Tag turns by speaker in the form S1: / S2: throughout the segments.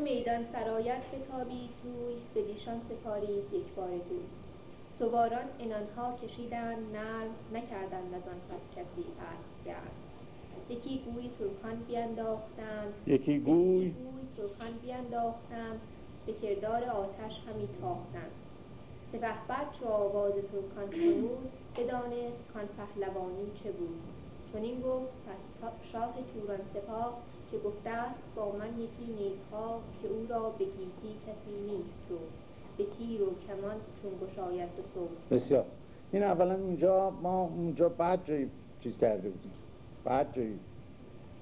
S1: میدان سرایت بتابید روی به دیشان سپارید یک بار دوی سواران انانها کشیدن نرم نکردند از آن پس کسی هست گرد یکی گوی ترکان بینداختند
S2: یکی گوی
S1: ترکان بینداختند به کردار آتش همی تاختند. سپهبد چو آواز ترکان شنود بدانست کان پهلوانی چه بود. چنین گفت پس شاه توران سپاه که گفته است با من یکی نیکخواه که او را به گیتی کسی نیست رو. به تیر و کمان چون گشاید صبح.
S2: بسیار. این اولا اینجا ما اونجا بعد جایی چیز کرده بودیم. بعد جایی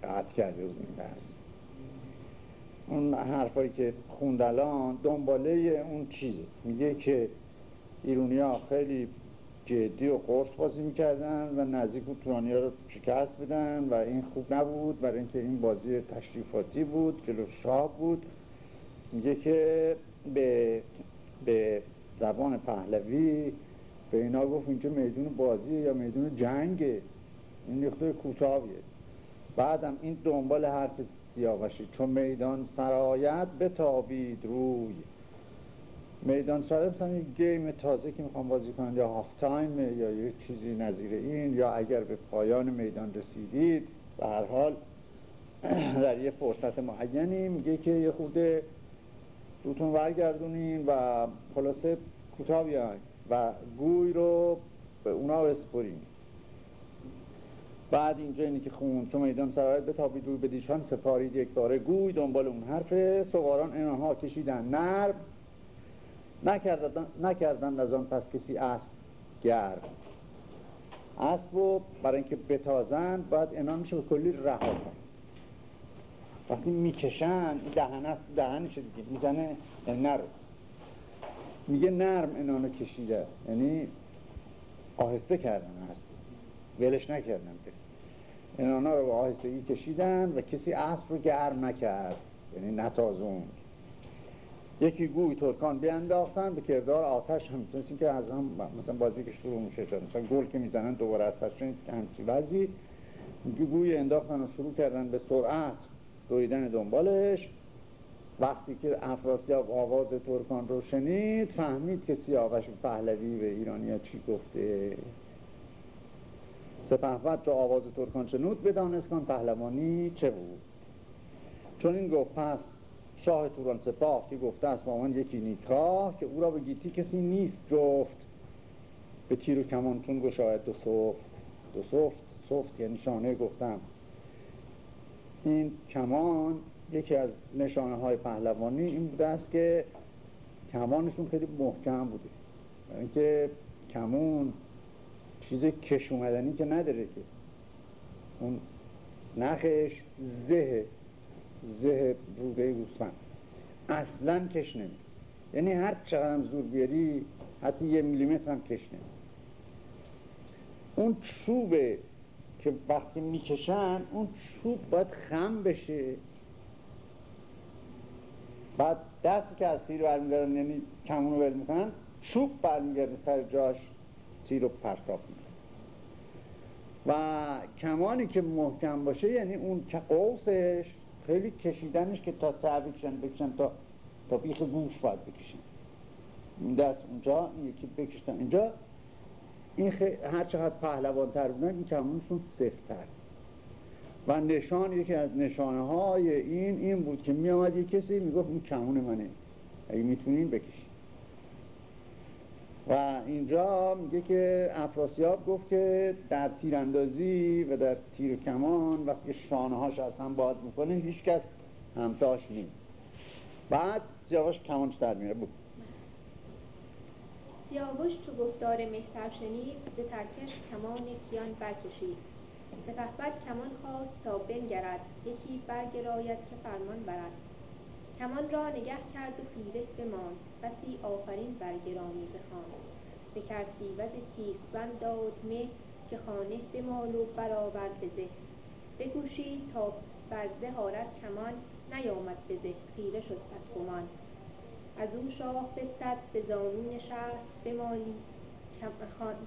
S2: قطع کرده بودیم بحث اون حرفایی که خوندلان دنباله اون چیزه. میگه که ایرونی ها خیلی جدی و قرص بازی می‌کردن و نزدیک بود تورانی رو شکست بدن و این خوب نبود. برای اینکه این بازی تشریفاتی بود جلو شاه بود. میگه که به, به زبان پهلوی به اینا گفت اینجا میدون بازی یا میدون جنگه. این نقطه کوتاهیه. بعدم این دنبال حرف سیاوشی. چون میدان سرایت بتابید روی. میدان سرایت هم یک game تازه که می‌خوام بازی کنن یا half time یا یک چیزی نظیر این یا اگر به پایان میدان رسیدید به هر حال در یه فرصت معینی میگه که یه خورده روتون ورگردونین و خلاصه بیاین و گوی رو به اونا بسپرین. بعد اینجا اینی که خون چون میدان سرایت بتابید روی بدیشان سپارید یک باره گوی دنبال اون حرف. سواران اینها کشیدن نرم. نکردن, نکردن از آن پس کسی اسب گرد. اسب رو برای اینکه بتازن باید اینا میشه به کلی رها کن وقتی می‌کشن دهن دهنش دیگه می‌زنه یعنی نرو میگه نرم اینانو کشیده. یعنی آهسته کردن اسب. ولش نکردن که. اینانا رو به آهستگی کشیدن و کسی اسب رو گرم نکرد. یعنی نتازون. یکی گوی ترکان بیانداختن به کردار آتش هم. که از هم مثلا بازی که شروع میشه شد. مثلا گل که می‌زنن دوباره از تشین همچی وضعی. گوی انداختن و شروع کردن به سرعت دویدن دنبالش. وقتی که افراسیاب آواز ترکان رو شنید فهمید که سیاوش پهلوی به ایرانیا چی گفته. سپهبد رو آواز ترکان شنود بدانست کن پهلوانی چه بود. چون این گفت پس شاه توران سپاه که گفته است من یکی نیکخواه که او را به گیتی کسی نیست جفت. به تیر و کمانتون گشاید دو صفت دو صفت صفت یعنی شانه گفتم. این کمان یکی از نشانه های پهلوانی این بوده است که کمانشون خیلی محکم بوده. برای اینکه کمون چیز کش اومدنی که نداره که. اون نخش زه زه روده گوسفند اصلا کش نمی. یعنی هر چقدر هم زور بیاری حتی یه میلیمتر هم کش نمی. اون چوبه که وقتی می‌کشن اون چوب باید خم بشه. بعد دستی که از تیر برمیدارن یعنی کمونو ول می‌کنن چوب برمیگرده سر جاش تیر رو پرتاب و کمانی که محکم باشه یعنی اون قوسش خیلی کشیدنش که تا سر بکشن بکشن تا تا بیخ گوش باید بکشن. این دست اونجا این یکی بکشتن اینجا این هر چقدر پهلوان تر بودن این کمانشون سفتر و نشان یکی از نشانه های این این بود که می آمد یک کسی می‌گفت این کمون منه. اگه می‌تونین بکشین. و اینجا میگه که افراسیاب گفت که در تیراندازی و در تیر کمان وقتی شانه هاش از هم باز می‌کنه هیچ کس همتاش نیست. بعد سیاوش کمانش در میره بود
S1: سیاوش تو گفتار مهتر شنید به ترکش کمان کیان برکشید. سپهبد کمان خواست تا بنگرد یکی برگراید که فرمان برد. کمان را نگه کرد و خیره بماند. بسی آفرین بر گرامی بخواند. بکرد سیوز تیغ داد مه که خانه بمال و برآورد به زه. بکوشید تا بر زه کمان نیامد به زه خیره شد پس گمان. از او شاه بستد به زانون شهر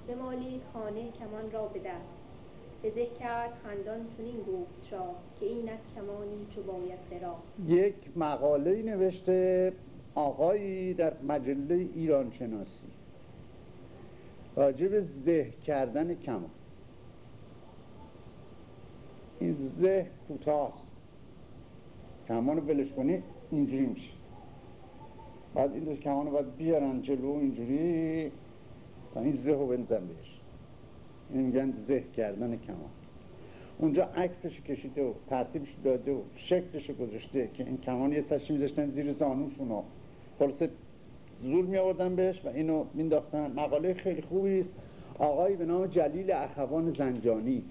S1: بمالید خانه کمان را به دست. به زه کرد خندان چنین گفت شاه که این از کمانی چو باید سرا
S2: یک مقاله نوشته آقایی در مجله ایران شناسی راجع به زه کردن کمان این زه کوتاست کمان رو بلش کنی اینجوری میشه. بعد این کمان رو باید بیارن جلو اینجوری تا این زه رو بنزن بهش. این میگن زه کردن کمان اونجا عکسش کشیده و ترتیبش داده و شکلش گذاشته که این کمان یه سرشی میذاشتن زیر زانوشون خلاصه زور می آوردن بهش و اینو مینداختن مقاله خیلی خوبی است. آقایی به نام جلیل اخوان زنجانی.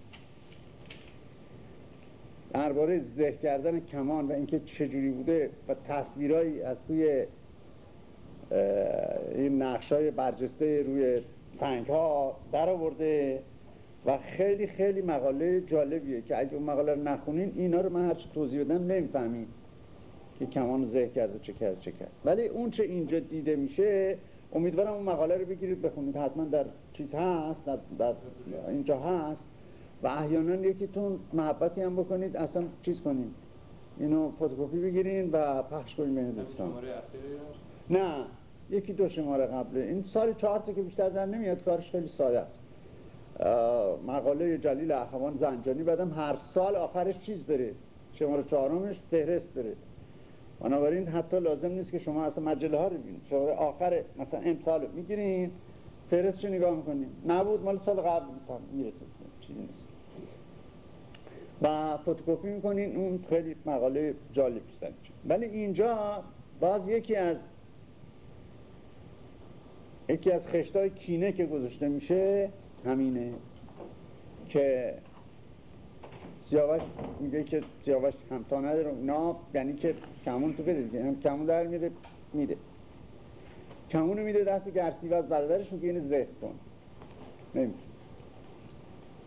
S2: درباره زه کردن کمان و اینکه چجوری بوده و تصویرهایی از توی این نقشای برجسته روی سنگ ها در و خیلی خیلی مقاله جالبیه که اگه اون مقاله رو نخونین اینا رو من هرچی توضیح بدم نمی‌فهمین. که کمان زه کرده چه کرد چه کرد. ولی اون چه اینجا دیده میشه امیدوارم اون مقاله رو بگیرید بخونید. حتما در چیز هست در, در اینجا هست. و احیانا یکیتون محبتی هم بکنید اصلا چیز کنید. اینو فتوکپی بگیرین و پخش کنید بین دوستان. نه یکی دو شماره قبله. این سال چهار که بیشتر در نمیاد کارش خیلی ساده است. مقاله جلیل اخوان زنجانی بعدم هر سال آخرش چیز داره. شماره چهارمش فهرست داره. بنابراین حتی لازم نیست که شما اصلا مجله ها رو ببینید. شما آخر مثلا امسال می‌گیرین فهرست چه نگاه می‌کنین؟ نبود مال سال قبل می‌رسه چیزی نیست. و فتوکپی می‌کنین اون خیلی مقاله جالب است ولی اینجا باز یکی از یکی از خشتای کینه که گذاشته میشه همینه که سیاوش میگه که سیاوش همتا نداره نه یعنی که کمون تو بده دیگه. هم کمون در میره میده کمون میده دست گرسیوز برادرش میگه اینو زهد کن.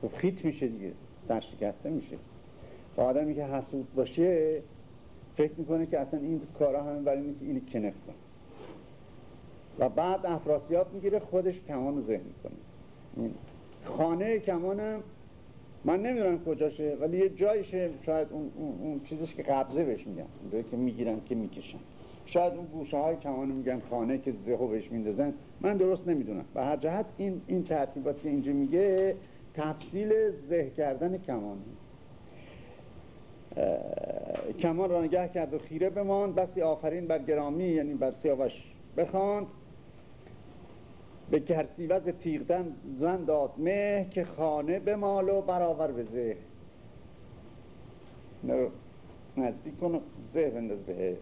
S2: تو خب خیت میشه دیگه. سرشکسته میشه. و آدمی که حسود باشه فکر می‌کنه که اصلا این کارا همه برای که اینو کنف کن و بعد افراسیاب می‌گیره خودش کمان رو ذهن می‌کنه خانه کمانم من نمی‌دونم کجاشه ولی یه جایشه شاید اون, اون, اون چیزش که قبضه بهش میگن که می‌گیرن که می‌کشن. شاید اون گوشه های کمان میگن خانه که زهو بهش میندازن. من درست نمی‌دونم. و هر جهت این این ترتیبات که اینجا میگه تفصیل زه کردن کمان. کمان را نگه کرد و خیره بمان بسی آفرین بر گرامی یعنی بر سیاوش بخواند. به کرسیوز تیغدن زن داد مه که خانه به مال و برابر به زه نزدیک کن زه بنداز بهش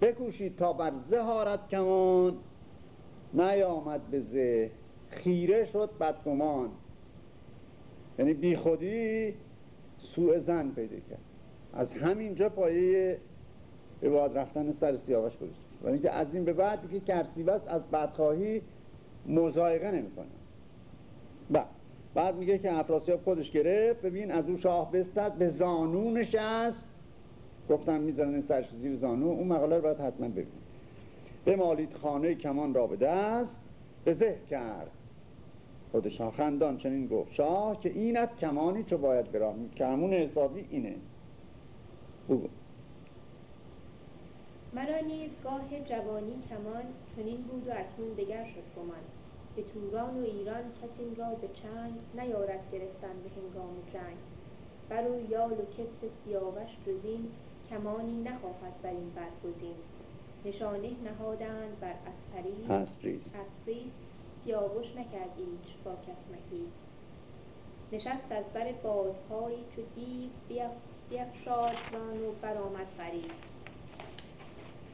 S2: بکوشید تا بر زهارت کمان نیامد به زه خیره شد بدگمان. یعنی بی خودی سوء زن پیدا کرد. از همینجا پایه عباد رفتن سر سیاوش گذاشت. ولی اینکه از این به بعد که کرسیوز از بدخواهی مزایقه نمی‌کنه. بعد بعد میگه که افراسیاب خودش گرفت. ببین از او شاه بستد به زانو نشست. گفتم می‌ذارن این سرش زیر زانو. اون مقاله رو باید حتما ببین به مالید خانه کمان را به دست به زه کرد. خود شاه خندان چنین گفت. شاه که اینت کمانی چو باید برام کمون حسابی اینه. بگو
S1: مرا نیز گاه جوانی کمان چنین بود و اکنون دگر شد گمان. به توران و ایران کسی را به چنگ نیارد گرفتن به هنگام جنگ. بر او یال و کتف سیاوش جزین کمانی نخواهد بر این برگزین. نشانه نهادند بر اسپری اسپری سیاوش نکرد ایچ با کسمکی نشست از بر بازهایی چو دیو بیفشاد ران و برآمد فرید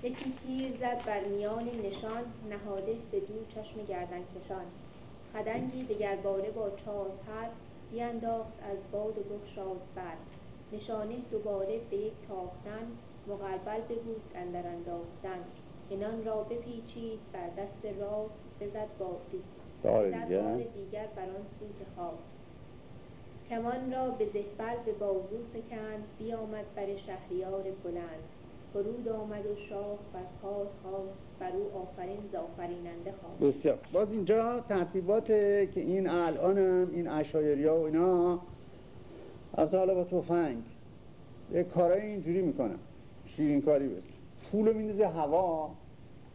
S1: یکی تیر زد بر میان نشان نهاده به دو چشم گردن کشان خدنگی دگرباره با چهار پر بیانداخت از باد و بگشاد بر. نشانه دوباره به یک تاختن مقربل ببود اندر انداختن. اینان را بپیچید بر دست راست بزد با
S2: بار
S1: دیگر بر آن خواست کمان را به زهبر به بازو فکند بیامد بر شهریار بلند. فرود آمد و شاه بر پاس خواست بر او آفرین زآفریننده خواست.
S2: بسیار. باز اینجا ترتیبات که این الان هم این اشایری ها و اینا از حالا با تفنگ یه کارای اینجوری می‌کنم شیرین کاری بس پول میندازه هوا.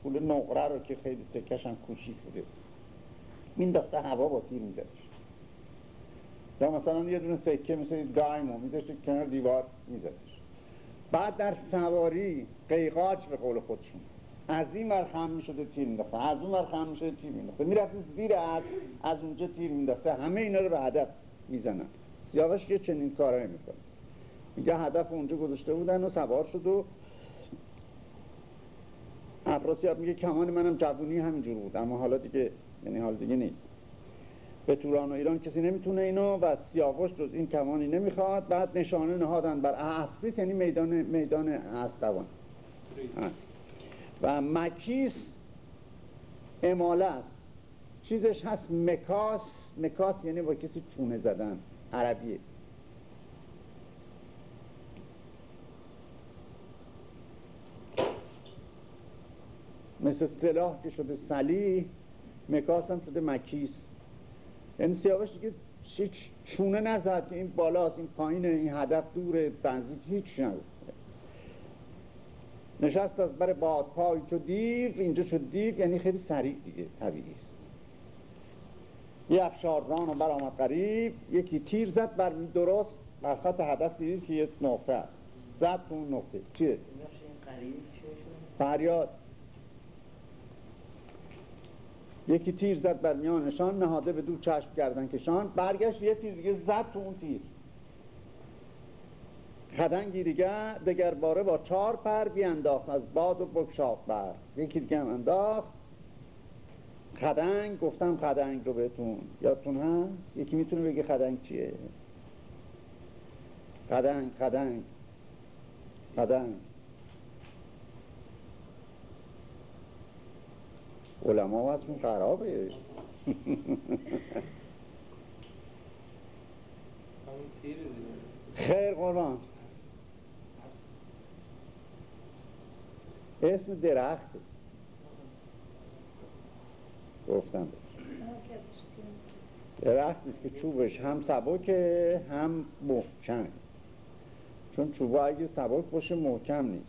S2: پول نقره رو که خیلی سکش هم کوچیک بوده. مینداخته هوا با تیر میزدش یا مثلا یه دونه سکه مثل دایمو میذاشته کنار دیوار میزدش بعد در سواری قیقاج به قول خودشون. از این ور خم می‌شده تیر مینداخته. از اون ور خم می‌شده تیر مینداخته. می‌رفته زیر از از اونجا تیر مینداخته. همه اینا رو به هدف می‌زنن. سیاوش که چنین کارایی می‌کنه. میگه هدف اونجا گذاشته بودن و سوار شد و افراسیاب میگه کمان منم جوونی همینجور بود. اما حالا دیگه یعنی حال دیگه نیست. به توران و ایران کسی نمی‌تونه اینو و سیاوش جز این کمانی نمی‌خواد. بعد نشانه نهادن بر اسبیس یعنی میدان میدان اسدوان. و مکیس اماله است. چیزش هست مکاس. مکاس یعنی با کسی چونه زدن. عربیه. مثل سلاح که شده سلی مکاس هم شده مکیس. یعنی سیاوش دیگه چونه نزد که این بالاست این پایین این هدف دور بنزید هیچ نبود نشست از بر بادپای تو دیو اینجا شد دیو یعنی خیلی سریع دیگه طبیعی است. یه افشارزان و برآمد قریب یکی تیر زد بر درست بر سطح هدف دیدید که یه نقطه است. زد تو اون نقطه. چیه؟ فریاد. یکی تیر زد بر میانشان نهاده به دو چشم کردن کشان. برگشت یه تیر دیگه زد تو اون تیر. خدنگی دیگه دگر باره با چهار پر بیانداخت از باد و بکشاف بر. یکی دیگه هم انداخت. خدنگ گفتم خدنگ رو بهتون. یادتون هست؟ یکی می‌تونه بگه خدنگ چیه؟ خدنگ خدنگ. خدنگ. علما واسمون خرابه. خیر قربان. اسم درخت. گفتم. درخت است که چوبش هم سبکه هم محکم. چون چوبا اگه سبک باشه محکم نیست.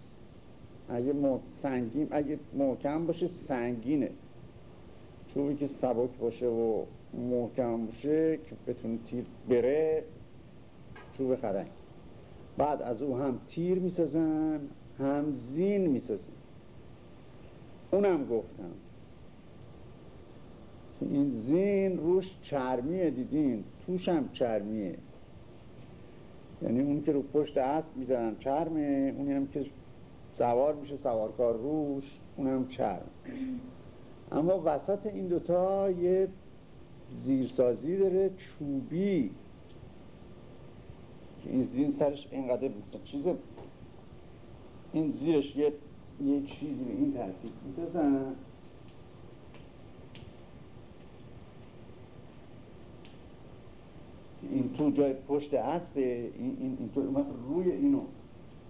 S2: اگه سنگین اگه محکم باشه سنگینه. چوبی که سبک باشه و محکم باشه که بتونه تیر بره چوب خدنگ بعد از او هم تیر می‌سازن هم زین می‌سازن. اونم گفتم. این زین روش چرمیه دیدین؟ توش هم چرمیه. یعنی اون که رو پشت اسب می‌زنن چرمه اونی هم که سوار میشه سوارکار روش اونم چرم. اما وسط این دوتا یه زیرسازی داره چوبی. که این زین سرش اینقدر چیز این زیرش یه یه چیزی به این ترتیب می‌سازن. این تو جای پشت اسب این این اینطور روی اینو.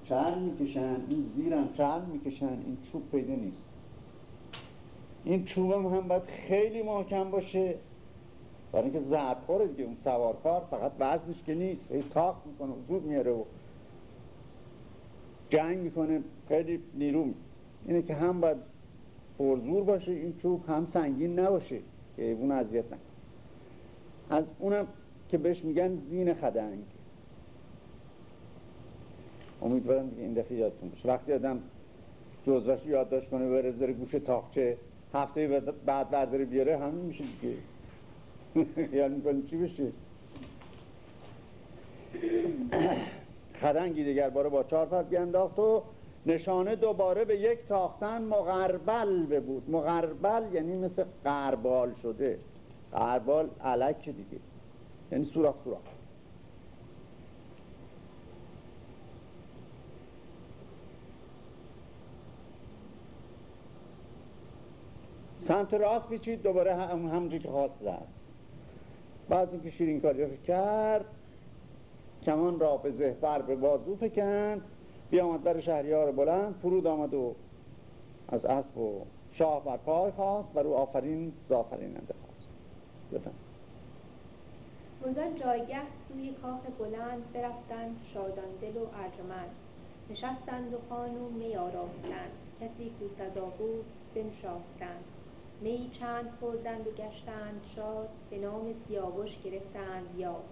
S2: چرم می‌کشن این زیرم چرم می‌کشن این چوب پیدا نیست. این چوبم هم باید خیلی محکم باشه. برای اینکه ضرب خوره دیگه اون سوارکار فقط وزنش که نیست. هی تاق می‌کنه زود میاره و جنگ می‌کنه. خیلی نیرو اینه که هم باید پرزور باشه این چوب هم سنگین نباشه. که اون اذیت نکنه از اونم که بهش میگن زین خدنگ. امیدوارم دیگه این دفعه یادتون باشه. وقتی آدم جزوش یادداشت کنه بره گوشه تاقچه هفته بعد برداره بیاره همین میشه دیگه. خیال می‌کنی چی بشه؟ خدنگی دیگر باره با چهار فرد بینداخت و نشانه دوباره به یک تاختن مغربل بود مغربل یعنی مثل قربال شده. قربال علک دیگه. یعنی سوراخ سوراخ. سمت راست بیچید دوباره هم همونجور که خواست زد. بعد اینکه شیرین کاری کرد کمان را به زهبر به بازو فکند بیامد در شهریار بلند فرود آمد و از اسب و شاه بر پای خواست و رو آفرین زافریننده خواست بفهم
S1: بزن جایگه سوی کاخ بلند برفتند شادان دل و ارجمند. نشستند و خانوم می کسی کو سزا بود بنشاستند. میی چند خوردند و گشتند. شاد به نام سیاوش گرفتند. یاد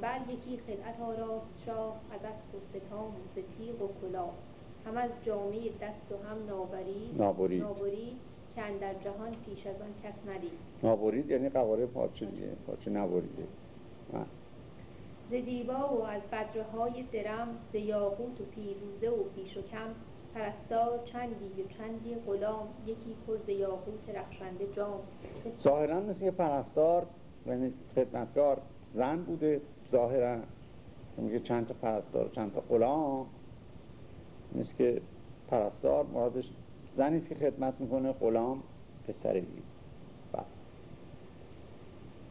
S1: بر یکی خلعت آراست. شاه از اسب و ستام و تیغ و کلاه. هم از جامه دست و هم نابرید.
S2: نابرید.
S1: نابرید که اندر جهان پیش از آن کس ندید.
S2: نابرید یعنی قواره پاچه دیگه پاچه نبریده بله.
S1: ز دیبا و از بدرهای درم ز یاقوت و پیروزه و پیش و کم پرستار چندی؟ و چندی غلام یکی پر ز یاقوت رخشنده جام.
S2: ظاهرا مثل یه پرستار یعنی خدمتگار زن بوده. ظاهرا میگه چند تا پرستار چند تا غلام. مثل که پرستار مرادش زنی است که خدمت می‌کنه غلام پسری بله.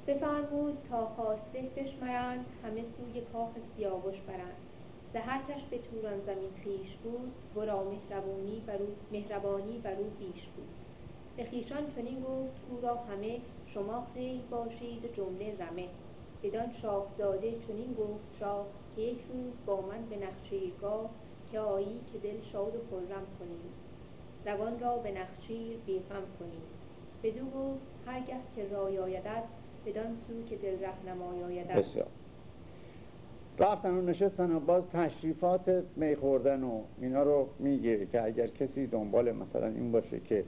S1: بفرمود تا خواسته بشمرند همه سوی کاخ سیاوش برند. ز هر کش به توران زمین خویش بود ورا مهربانی بر او مهربانی بر او بیش بود. به خویشان چنین گفت او را همه شما خیر باشید و جمله رمه. بدان شاهزاده چنین گفت شاه که یک روز با من به نخچیرگاه که آیی که دل شاد و خرم کنیم. روان را به نخچیر بی غم کنیم. بدو گفت هرگه که رای آیدت بدان سو که دل رهنمای آیدت.
S2: رفتن و نشستن و باز تشریفات می خوردن و اینا رو میگه که اگر کسی دنبال مثلا این باشه که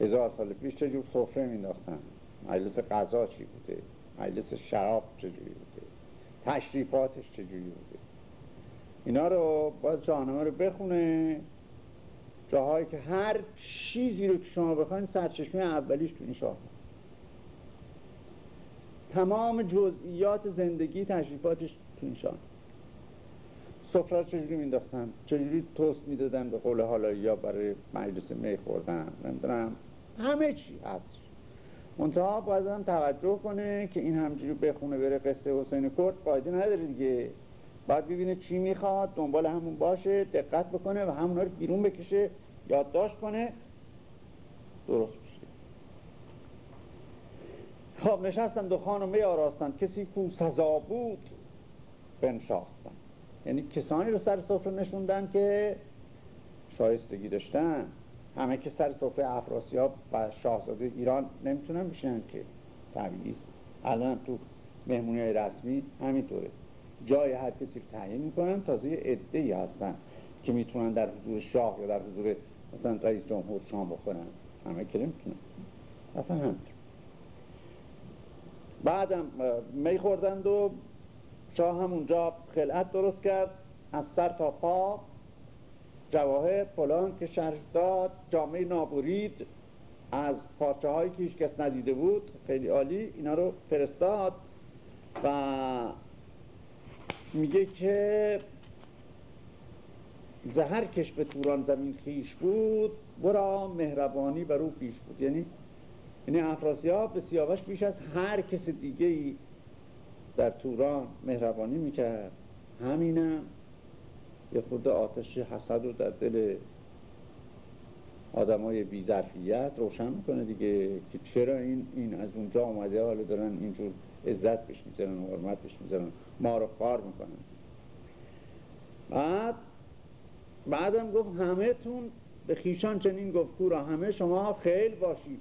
S2: هزار سال پیش چجور سفره مینداختن مجلس غذا چی بوده مجلس شراب چجوری بوده تشریفاتش چجوری بوده؟ اینا رو باز شاهنامه رو بخونه جاهایی که هر چیزی رو که شما بخواین سرچشمه اولیش تو این شاهنامه. تمام جزئیات زندگی تشریفاتش تو این شاهنامه سفره چجوری مینداختن چجوری توست می‌دادن به قول حالا یا برای مجلس می خوردن؟ نمی‌دونم همه چی هست. منتها باید هم توجه کنه که این همجوری بخونه بره قصه حسین کرد. فایده نداره دیگه. باید ببینه چی می‌خواد دنبال همون باشه دقت بکنه و همونا رو بیرون بکشه یادداشت کنه. درست بشه خب نشستن دخان و می آراستن. کسی کو سزا بود؟ بنشاستن. یعنی کسانی رو سر سفره نشوندن که شایستگی داشتن. همه که سر سفره افراسیاب و شاهزاده ایران نمی‌تونن بشنن که طبیعی الان تو مهمونی های رسمی همینطوره. جای هر کسی رو تعیین می‌کنن تازه یه عده ای هستن که می‌تونن در حضور شاه یا در حضور مثلا رئیس جمهور شام بخورن. همه که نمی‌تونن. اصلا همینطور. بعدم می خوردند و شاه هم اونجا خلعت درست کرد از سر تا پا. جواهر فلان که شرح داد جامعه نابورید از پارچه هایی که هیچ کس ندیده بود خیلی عالی اینا رو فرستاد و میگه که زهر کش به توران زمین خیش بود برا مهربانی بر او پیش بود. یعنی یعنی افراسیاب به سیاوش بیش از هر کس دیگه ای در توران مهربانی می‌کرد. همینم. یه خود آتش حسد رو در دل آدمای بیظرفیت روشن می‌کنه دیگه که چرا این این از اونجا آمده حالا دارن اینجور عزت بهش می‌زنن و حرمت بهش می‌زنن ما رو خار می‌کنن. بعد بعدم گفت همه تون به خیشان چنین گفت کورا همه شما خیل باشید.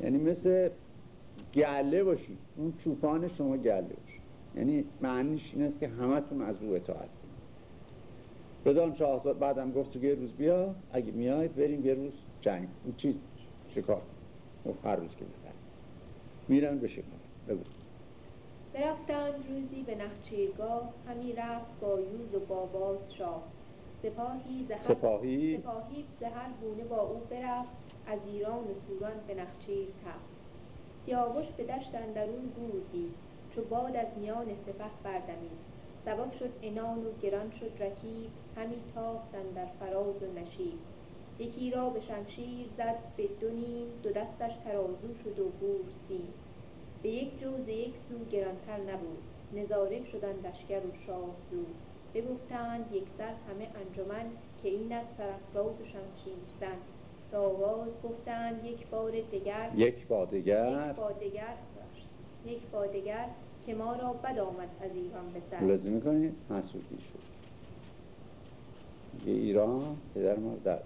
S2: یعنی مثل گله باشید اون چوپان شما گله باشید یعنی معنیش این است که همتون از او اطاعت بدان شاهزاد بعدم گفت تو یه روز بیا اگه میاید بریم یه روز جنگ. اون چیز شکار. اون هر روز که میرن میرن به شکار. بگو.
S1: برفتند روزی به نخچیرگاه همی رفت با یوز و با باز شاه. سپاهی زهر
S2: سپاهی.
S1: سپاهی زهر گونه با او برفت از ایران و توران به نخچیر تفت. سیاوش به دشت اندرون گور دید چو باد از میان سپه بردمید. سبک شد عنان و گران شد رکیب همی تاختند در فراز و نشیب. یکی را به شمشیر زد به دو نیم دو دستش ترازو شد و گور سیم. به یک جو ز یک سو گرانتر نبود نظاره شدند لشکر و شاه زود بگفتند یکسر همه انجمن که این از سرافراز و شمشیر زن. آواز گفتند یک بار دگر
S2: یک با دگر
S1: یک با دگر یک بادگر که ما را بد آمد از ایران به سر.
S2: ملاحظه می‌کنید؟ حسودی شد. یه ایران پدر ما در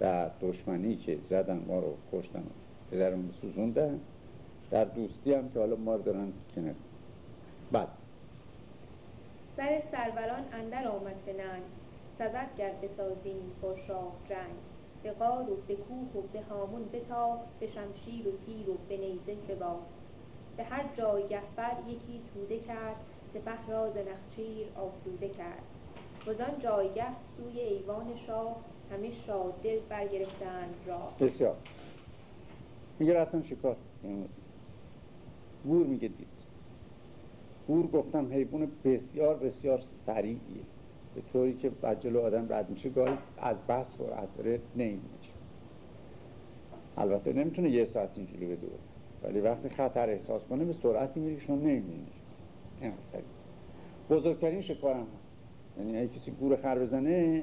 S2: در دشمنی که زدن ما رو کشتن پدرمون سوزوندن. در دوستی هم که حالا ما رو دارن کنه بعد.
S1: سر سروران اندر آمد به ننگ. سزد گر بسازیم با شاه رنگ به غار و به کوه و به هامون بتاخت به شمشیر و تیر و به نیزه بباخت به هر جایگه بر یکی توده کرد سپه را ز نخچیر آسوده کرد. وزان جایگه سوی ایوان شاه همه شاددل برگرفتند راه.
S2: بسیار. میگه رفتن شکار. گور میگه دید گور گفتم حیوان بسیار بسیار سریعیه. به طوری که بر جلو آدم رد میشه گاهی از بس سرعت داره نمیشه البته نمی‌تونه یه ساعت اینجوری به دور ولی وقتی خطر احساس کنه به سرعتی میره که شما نمی‌بینید بزرگترین شکار هم هست. یعنی اگه کسی گور خر بزنه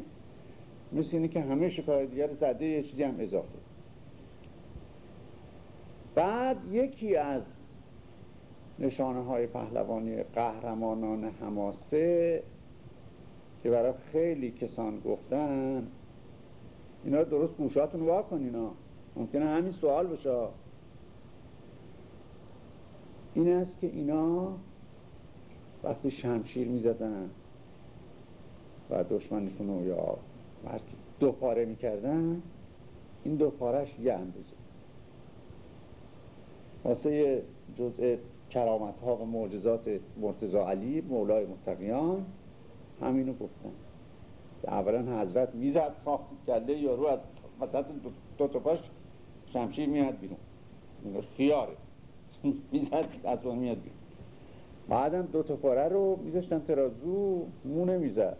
S2: مثل اینه که همه شکار دیگر زده یه چیزی هم اضافه. بعد یکی از نشانه های پهلوانی قهرمانان حماسه که برای خیلی کسان گفتن. اینا درست گوشاتون وا کن اینا. ممکنه همین سوال بشه. این است که اینا وقتی شمشیر می‌زدن و دشمنشون رو یا وقتی دو پاره می‌کردن این دو یه اندازه. واسه جزء کرامت ها و معجزات مرتضا علی مولای متقیان همینو گفتن اولا حضرت می‌زد خاک کله یارو از مثلا دو, تا پاش شمشیر میاد بیرون. خیاره. می‌زد از اون میاد بیرون. بعدم دو تا پاره رو میذاشتن ترازو مونه می‌زد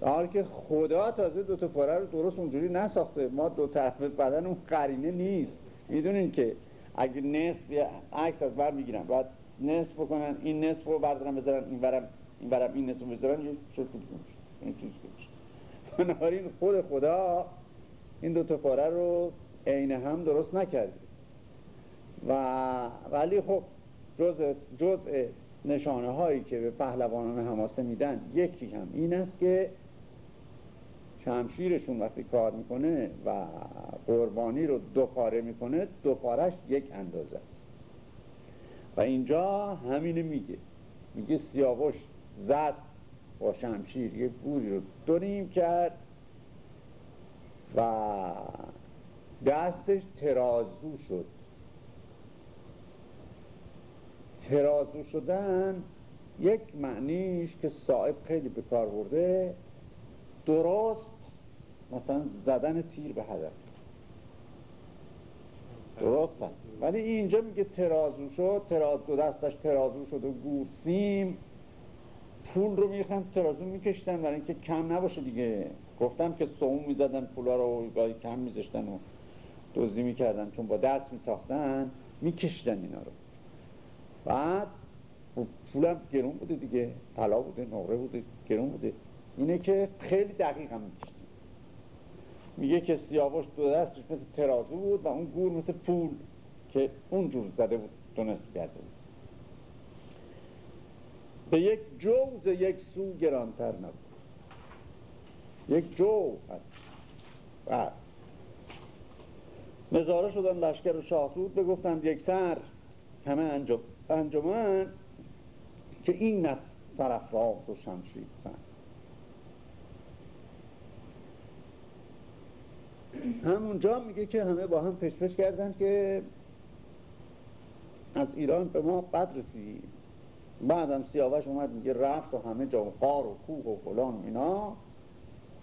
S2: در حال که خدا تازه دو تا پاره رو درست اونجوری نساخته. ما دو طرف بدن اون قرینه نیست. می‌دونین که اگه نصف عکس از بر می‌گیرن بعد نصف بکنن این نصف رو بردارن بذارن این برم این برم این نصف بذارن یه شکل این چیز بنابراین خود خدا این دو پاره رو عین هم درست نکرده. و ولی خب جزء جزء نشانه هایی که به پهلوانان حماسه میدن یکی هم این است که شمشیرشون وقتی کار می‌کنه و قربانی رو دو پاره می‌کنه دو پارش یک اندازه است. و اینجا همینه میگه. میگه سیاوش زد با شمشیر یه گوری رو دونیم کرد و دستش ترازو شد. ترازو شدن یک معنیش که صاحب خیلی به کار برده درست مثلا زدن تیر به هدف. درست ولی اینجا میگه ترازو شد تراز دو دستش ترازو شد و گورسیم پول رو می‌خوان ترازو میکشتن برای اینکه کم نباشه دیگه. گفتم که سوم می‌زدن پولا رو گاهی کم میذاشتن و دوزی می‌کردن. چون با دست میساختن میکشتن اینا رو. بعد پولم گرون بوده دیگه. طلا بوده نقره بوده گرون بوده. اینه که خیلی دقیق هم میکشتن. میگه که سیاوش دو دستش مثل ترازو بود و اون گور مثل پول که اونجور زده بود دونست بود به یک جوز یک سو گرانتر نبود. یک جو هست. بعد نظاره شدن لشکر و شاهسود بگفتند یک سر. همه انجام انجمن که این نت سرفراز و شمشیر سن همونجا میگه که همه با هم پشپش کردن که از ایران به ما بد رسید. بعدم سیاوش اومد میگه رفت و همه جا قار و کوه و فلان اینا.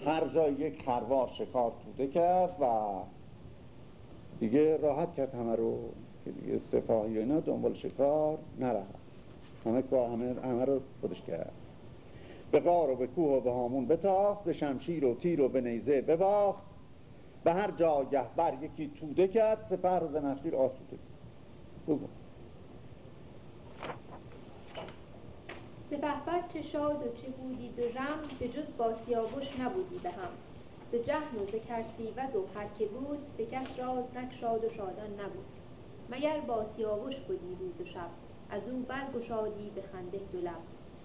S2: هر جای یک خروار شکار توده کرد و دیگه راحت کرد همه رو. که دیگه سپاهی و اینا دنبال شکار نرفت. همه همه, همه رو خودش کرد. به قار و به کوه و به هامون بتاخت به شمشیر و تیر و به نیزه بباخت. به هر جا بر یکی توده کرد سپر و زنخشیر آسوده بگو
S1: سپهبد چه شاد و چه بودی دو رم به جز با سیاوش نبودی به هم. ز جهن و ز کرسی و هر که بود به کس راز نک شاد و شادان نبود. مگر با سیاوش بودی روز و شب از او برگشادی به خنده دو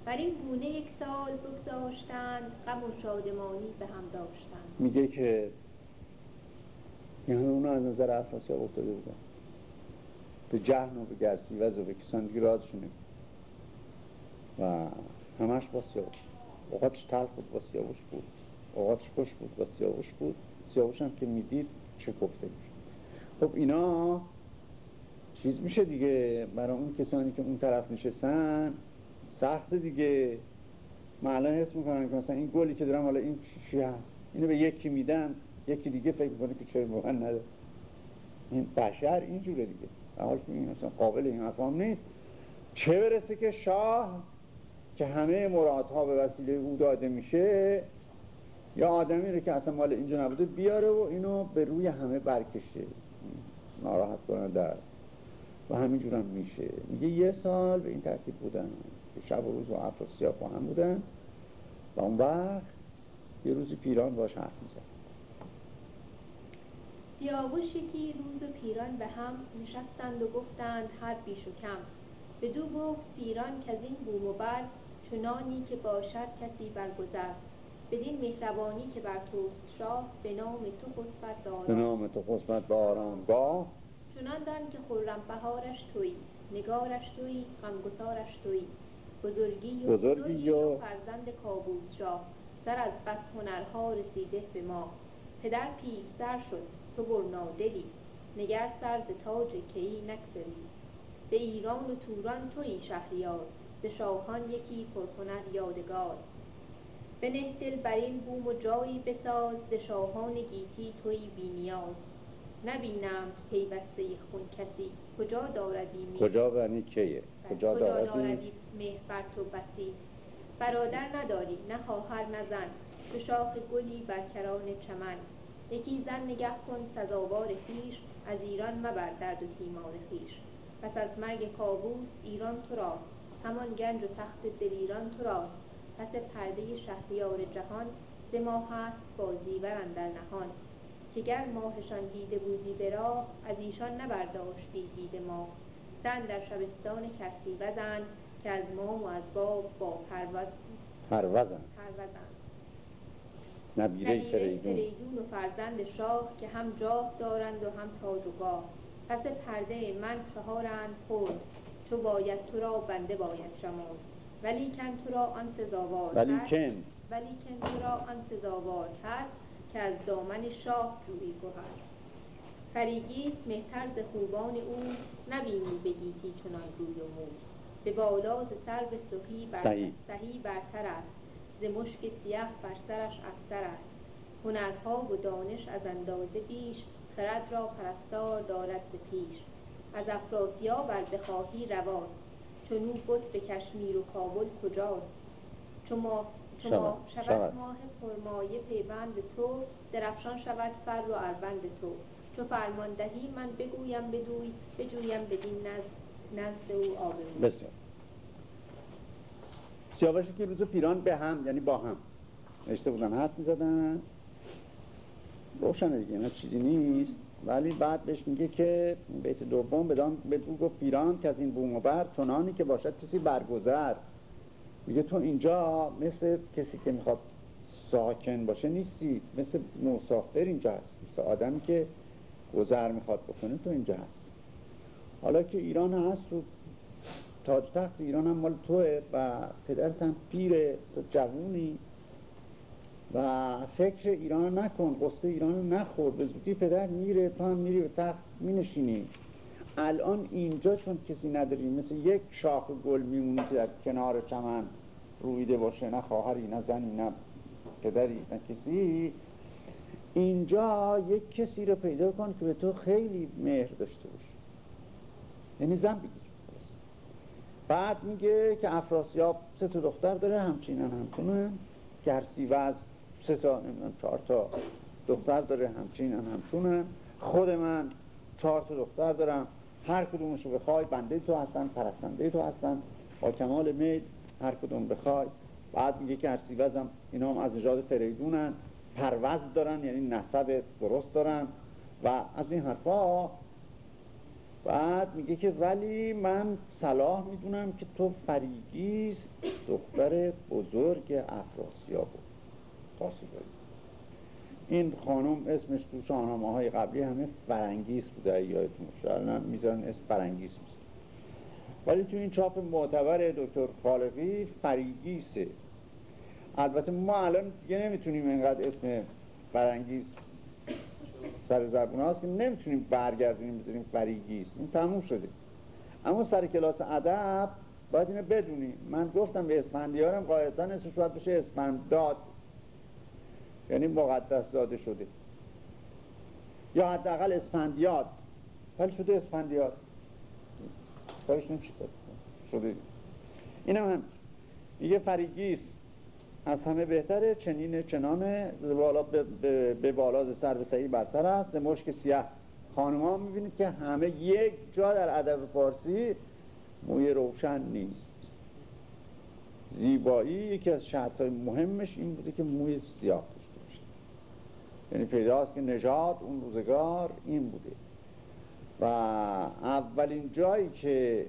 S1: بر این گونه یک سال بگذاشتند غم و شادمانی به هم داشتند.
S2: میگه که یعنی اون از نظر افراسیاب افتاده بودن. به جهن و به گرسیوز و به کسان دیگه رازشونه و همش با سیاوش. اوقاتش تلخ بود با سیاوش بود. اوقاتش خوش بود با سیاوش بود. سیاوش هم که می‌دید چه گفته میشه. خب اینا چیز میشه دیگه. برای اون کسانی که اون طرف نشستن سخت دیگه. معلا حس می‌کنن که مثلا این گلی که دارم حالا این چی هست؟ اینو به یکی میدن یکی دیگه فکر می‌کنه که چرا به من نده این بشر اینجوره دیگه. حال که این مثلا قابل این افهام نیست. چه برسه که شاه که همه مرادها به وسیله او داده میشه یا آدمی رو که اصلا مال اینجا نبوده بیاره و اینو به روی همه برکشه. ناراحت کنه در و همینجور هم میشه. میگه یه سال به این ترتیب بودن. شب و روز و عفر سیاه با هم بودن. و اون وقت یه روزی پیران باش حرف می‌زد.
S1: سیاوش یکی روز و پیران به هم نشستند و گفتند هر بیش و کم. بدو گفت پیران که از این بوم و بر چنانی که باشد کسی برگذر. بدین مهربانی که بر توست شاه به نام تو خسبت
S2: به نام تو خسبت به آرامگاه
S1: چنان دان که خرم بهارش تویی نگارش تویی غمگسارش تویی. بزرگی و,
S2: بزرگی و
S1: فرزند کابوس شاه. سر از بس هنرها رسیده به ما. پدر سر شد تو برنادلی نگر سر ز تاج کیی نگذری به ایران و توران تویی شهریار. ز شاهان یکی پرهنر یادگار. بنه دل بر این بوم و جایی بساز ز شاهان گیتی تویی بینیاز نبینم پیوسته خون کسی کجا داردی
S2: می کجا بنی کیه؟
S1: کجا داردی مهر بر تو بسی؟ برادر نداری نه خواهر نه زن. تو شاخ گلی بر کران چمن. یکی زن نگه کن سزاوار خویش از ایران مبر درد و تیمار خویش. پس از مرگ کاووس ایران تو را همان گنج و تخت دلیران تو را پس پرده شهریار جهان ز ماه هست با زیور اندر نهان. که گر ماهشان دیده بودی به راه از ایشان نبرداشتی دید ما. زن در شبستان کسی وزن که از ما و از باب با پرواز
S2: پروزن. نبیره
S1: فریدون و فرزند شاه که هم جاه دارند و هم تاج و گاه. پس پرده من چهارند خود چو باید تو را بنده باید شمرد. ولی کن تو را آن سزاوار
S2: ولی کن
S1: ولی کن تو را آن سزاوار هست که از دامن شاه جویی گوهر. فریگیست مهتر ز خوبان او نبینی به گیتی چنان روی و موی به بالا ز سهی بر سهی. برتر است. ز مشک سیه بر سرش افسر است. هنرها و دانش از اندازه بیش خرد را پرستار دارد ز پیش. از افراسیاب بر بخواهی رواست چنو بود به کشمیر و کابل کجاست؟ چو شما شود ماه پرمایه پیوند تو درفشان شود فر و اربند تو. چو فرمان دهی من بگویم بدوی بجویم بدین نزد نزد او آبروی.
S2: بسیار. سیاوشی که روز پیران به هم یعنی با هم. نشته بودن حرف می‌زدن. روشنه دیگه اینا چیزی نیست. ولی بعد بهش میگه که بیت دوم بدان بدو گفت پیران که از این بوم و بر چنانی که باشد کسی برگذر. میگه تو اینجا مثل کسی که می‌خواد ساکن باشه نیستی. مثل مسافر اینجا هست. مثل آدمی که گذر می‌خواد بکنه تو اینجا هست. حالا که ایران هست و تاج تخت ایران هم مال توه و پدرت هم پیره تو جوونی. و فکر ایران نکن قصه ایران نخور. به زودی پدر میره تو هم میری به تخت مینشینی. الان اینجا چون کسی نداری مثل یک شاخ گل میمونی که در کنار چمن رویده باشه نه خواهری نه زنی نه پدری نه کسی. اینجا یک کسی رو پیدا کن که به تو خیلی مهر داشته باشه. یعنی زن بگیر. بعد میگه که افراسیاب سه تا دختر داره همچینن همچونن گرسیوز سه تا چهار تا دختر داره همچینن همچونن خود من چهار تا دختر دارم. هر کدومش رو بخوای بنده تو هستن پرستنده تو هستن. با کمال میل هر کدوم بخوای. بعد میگه که ارسیوزم اینا هم از نژاد فریدونن پروز دارن یعنی نسب درست دارن. و از این حرفا بعد میگه که ولی من صلاح می‌دونم که تو فریگیز دختر بزرگ افراسیاب. بود این خانم اسمش تو شاهنامه های قبلی همه فرنگیس بوده یادتون شاید می‌ذارن اسم فرنگیس میشه. ولی تو این چاپ معتبر دکتر خالقی فریگیسه. البته ما الان دیگه نمی‌تونیم اینقدر اسم فرنگیس سر زبون هاست که نمی‌تونیم برگردیم بذاریم فریگیس. این تموم شده. اما سر کلاس ادب باید اینو بدونیم. من گفتم به اسفندیارم قاعدتا اسمش باید بشه اسفنداد. یعنی مقدس داده شده. یا حداقل اسفندیاد ولی شده اسفندیاد کارش نمیشه شده. اینم هم میگه فریگیس از همه بهتره چنین چنان بالا به بالا سر به سعی برتر است. مشک سیاه خانم ها می‌بینید که همه یک جا در ادب فارسی موی روشن نیست. زیبایی یکی از شرط مهمش این بوده که موی سیاه یعنی پیداست که نژاد اون روزگار این بوده. و اولین جایی که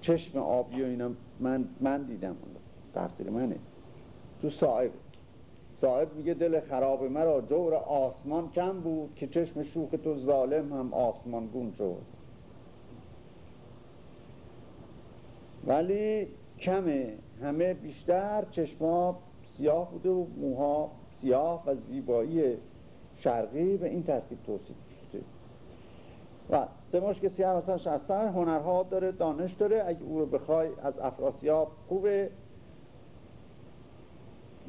S2: چشم آبی و اینا من, من دیدم تفسیر منه. تو صاحب صاحب میگه دل خراب مرا جور آسمان کم بود که چشم شوخ تو ظالم هم آسمان گون شد. ولی کمه. همه بیشتر چشما سیاه بوده و موها سیاه و زیبایی شرقی به این ترتیب توصیف شده. و سه که سیاه مثلا شستن هنرها داره دانش داره. اگه او رو بخوای از افراسیاب خوبه.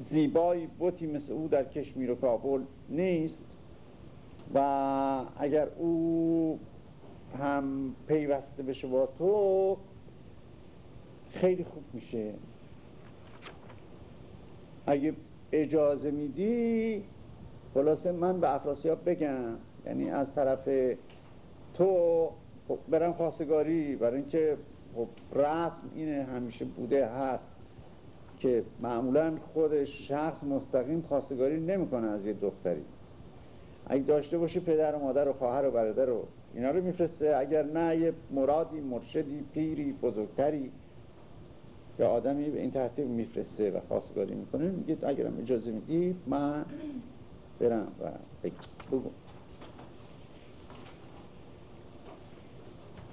S2: زیبایی بوتی مثل او در کشمیر و کابل نیست. و اگر او هم پیوسته بشه با تو خیلی خوب میشه. اگه اجازه میدی؟ خلاصه من به افراسیاب بگم. یعنی از طرف تو خب برم خواستگاری. برای اینکه خب رسم اینه همیشه بوده هست که معمولا خود شخص مستقیم خواستگاری نمی‌کنه از یه دختری. اگه داشته باشه پدر و مادر و خواهر و برادر و اینا رو میفرسته. اگر نه یه مرادی مرشدی پیری بزرگتری. یا آدمی به این ترتیب میفرسته و خواستگاری می‌کنه میگه اگرم اجازه میدی من برم و بگم.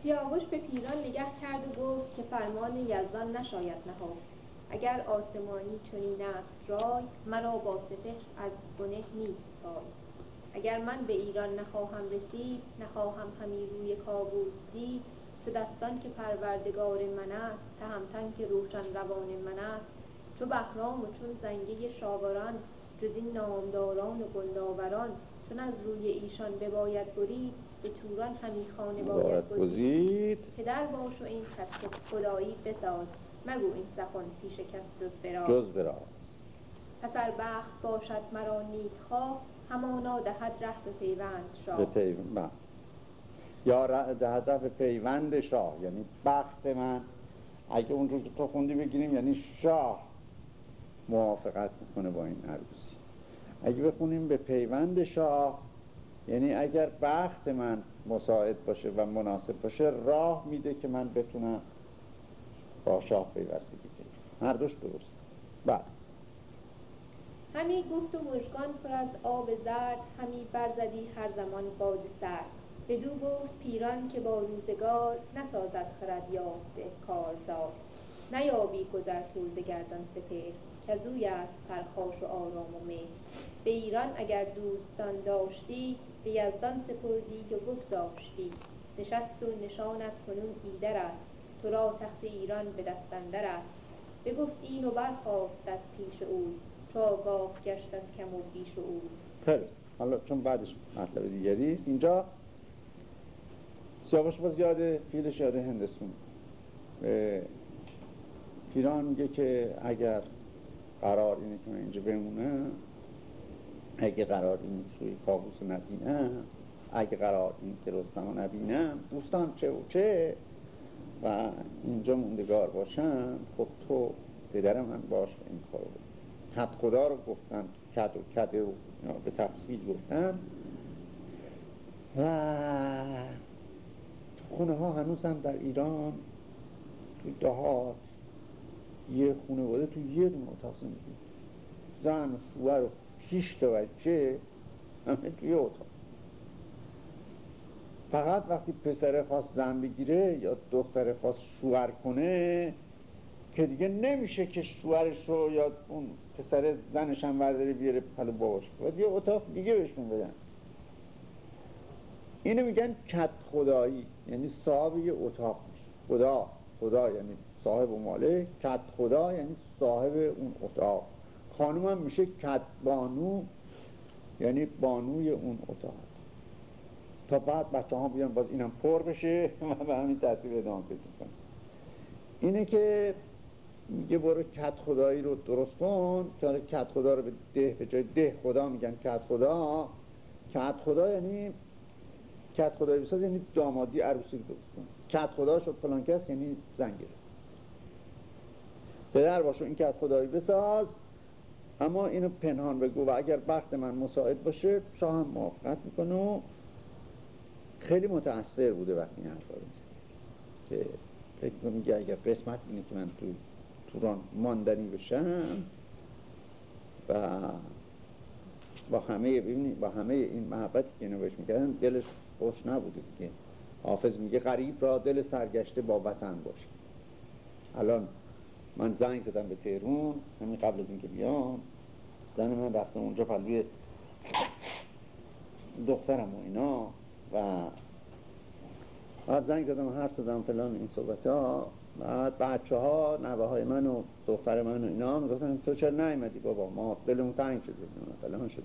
S1: سیاوش به پیران نگه کرد و گفت که فرمان یزدان نشاید نهاد. اگر آسمانی چنین است رای مرا با سپهر از گنه نیست پای اگر من به ایران نخواهم رسید نخواهم همی روی کابوس دید. چو دستان که پروردگار من است تهمتن که روشن روان من است. چو بهرام و چون زنگه شاوران جز این نامداران و گنداوران چون از روی ایشان بباید برید به توران همی خانه باید گزید پدر باش و این خط خدایی بساز. مگو این سخن پیش کس جز برا
S2: جز برا
S1: پس بخت باشد مرا نیک خواه همانا دهد ره به پیوند شاه.
S2: به پیوند. یا به پیوند شاه. یعنی بخت من. اگه اونجور که تو خوندی بگیریم یعنی شاه موافقت می‌کنه با این عروسی. اگه بخونیم به پیوند شاه یعنی اگر بخت من مساعد باشه و مناسب باشه راه میده که من بتونم با شاه پیوستگی کنیم هر دوش درست بعد.
S1: همی گفت و مژگان پر از آب زرد همی برزدی هر زمان باد سرد. بدو گفت پیران که با روزگار نسازد خرد یافته کارزار نیابی گذر سوز گردان سپهر کزوی است پرخاش و آرام و مهر. به ایران اگر دوستان داشتی به یزدان سپردی و بگذاشتی. نشست و نشانت کنون ایدر است. تو را تخت ایران به دست اندر است. بگفت این و برخواست از پیش او. چو آگاه گشت از کم و بیش او.
S2: حالا چون مطلب دیگری است اینجا سیاوش باز یاد فیلش یاد هندستون. پیران میگه که اگر قرار اینه که من اینجا بمونم اگه قرار اینه که روی کابوس نبینم اگه قرار اینه که رستم نبینم دوستان چه و چه؟ و اینجا موندگار باشم خب تو پدر من باش این کارو کت خدا رو گفتن کد و کده رو به تفصیل گفتن و خونه ها هنوز هم در ایران تو دهات یه خونه بوده تو یه دونه اتاق زندگی. زن شوهر و شیش تا بچه همه توی اتاق. فقط وقتی پسر خواست زن بگیره یا دختر خواست شوهر کنه که دیگه نمیشه که شوهرش رو یا اون پسر زنش هم برداره بیاره پلو باباش. باید یه اتاق دیگه بهشون بدن. اینو میگن کت خدایی. یعنی صاحب یه اتاق میشه. خدا خدا یعنی صاحب و ماله کت خدا یعنی صاحب اون اتاق. خانوم هم میشه کت بانو یعنی بانوی اون اتاق. تا بعد بچه ها بیان باز اینم پر بشه. و به همین ترتیب ادامه پیدا اینه که میگه برو کت خدایی رو درست کن. چون کت خدا رو به ده به جای ده خدا میگن کت خدا. کت خدا یعنی کت خدایی بساز یعنی دامادی عروسی رو درست کن کت خدا شد فلان کس یعنی زنگیره پدر باشو این کت خدایی بساز اما اینو پنهان بگو و اگر بخت من مساعد باشه شاه هم موافقت می‌کنه و خیلی متاثر بوده وقتی این حرفا که فکر میگه اگر قسمت اینه که من تو توران ماندنی بشم و با همه ببینید با همه این محبت که اینو بهش می‌کردن دلش خوش نبوده دیگه. حافظ میگه غریب را دل سرگشته با وطن باشه الان من زنگ زدم به تهرون همین قبل از اینکه بیام. زن من رفته اونجا پلوی دخترم و اینا و بعد زنگ زدم حرف زدم فلان این صحبت ها بعد بچه ها نوه های من و دختر من و اینا می‌گفتن تو چرا نیومدی بابا؟ ما دلمون تنگ شده فلان شده.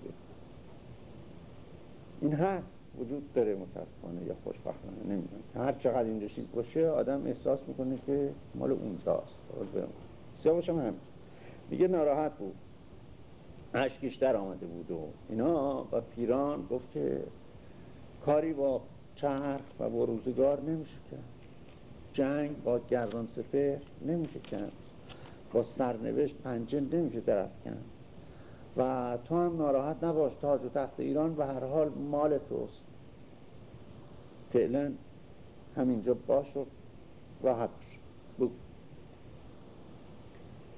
S2: این هست. وجود داره متاسفانه یا خوشبختانه نمی‌دونم. هر چقدر این چیز باشه آدم احساس می‌کنه که مال اونجاست. سیاوشم هم میگه ناراحت بود. عشقش در آمده بود و اینا. و پیران گفت که کاری با چرخ و با روزگار نمیشه کرد. جنگ با گردان سفر نمیشه کرد. با سرنوشت پنجه نمیشه درست کرد. و تو هم ناراحت نباش تاج و تخت ایران و هر حال مال توست. فعلا همینجا باش و راحت بگو.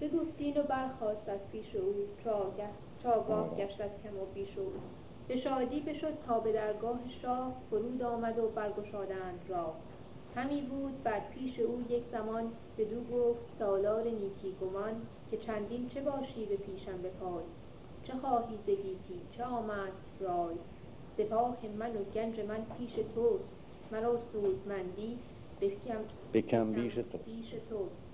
S1: بگفتین و برخواست از پیش او چاگاه گشت از کم و بیش او. به شادی بشد تا به درگاه شاه فرود آمد و برگشادند را همی بود بر پیش او یک زمان به دو گفت سالار نیکی گمان که چندین چه باشی به پیشم به پای چه خواهی زگیتی؟ چه آمد رای؟ سپاه من و گنج من پیش توست. مرا سودمندی
S2: بکم بیش تو.
S1: توست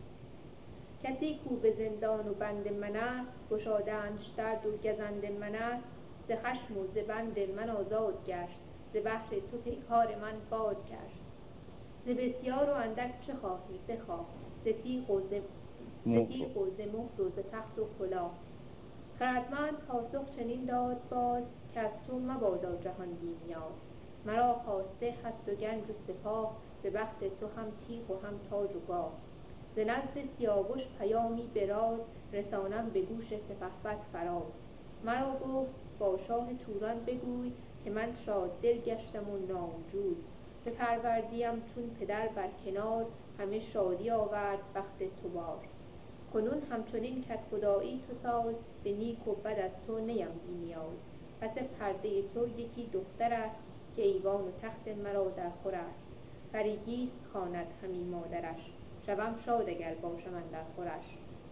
S1: کسی کو به زندان و بند من است گشادنش درد و گزند من است. ز خشم و ز بند من آزاد گشت ز بحر تو پیکار من باد گشت. ز بسیار و اندک چه خواهی؟ بخواه ز تیغ و ز مهر. و ز تخت و کلاه. خردمند پاسخ چنین داد باز که از تو مبادا جهان بینیاز. مرا خواسته هست و گنج و سپاه به بخت تو هم تیغ و هم تاج و گاه ز نزد سیاوش پیامی براز رسانم به گوش سپهبد فراز. مرا گفت با شاه توران بگوی که من شاد دل گشتم و نامجوی پروردیم چون پدر بر کنار همه شادی آورد بخت تو بار کنون همچنین کت خدایی تو ساز به نیک و بد از تو نیم بی نیاز. پس پرده تو یکی دختر است که ایوان و تخت مرا در خور است. فریگیست خواند همی مادرش. شوم شاد اگر باشم در خورش.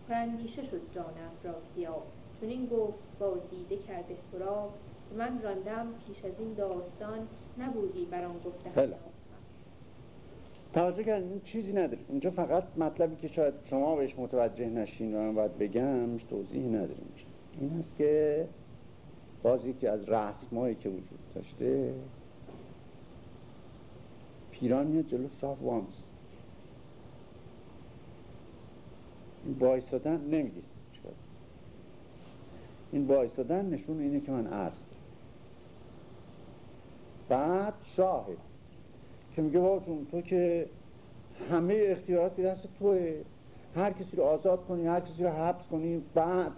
S1: پراندیشه شد جان افراسیاب چنین گفت با دیده کرده سراغ. من راندم پیش از این داستان نبودی بر آن گفته.
S2: توجه کردین چیزی نداره اینجا فقط مطلبی که شاید شما بهش متوجه نشین و من باید بگم توضیح نداریم. این است که بازی که از رسمایی که وجود داشته پیران میاد جلو شاه وامس این بایستادن نمیگه این بایستادن نشون اینه که من عرض بعد شاهد که میگه بابا تو که همه اختیارات دست توه. هر کسی رو آزاد کنی هر کسی رو حبس کنی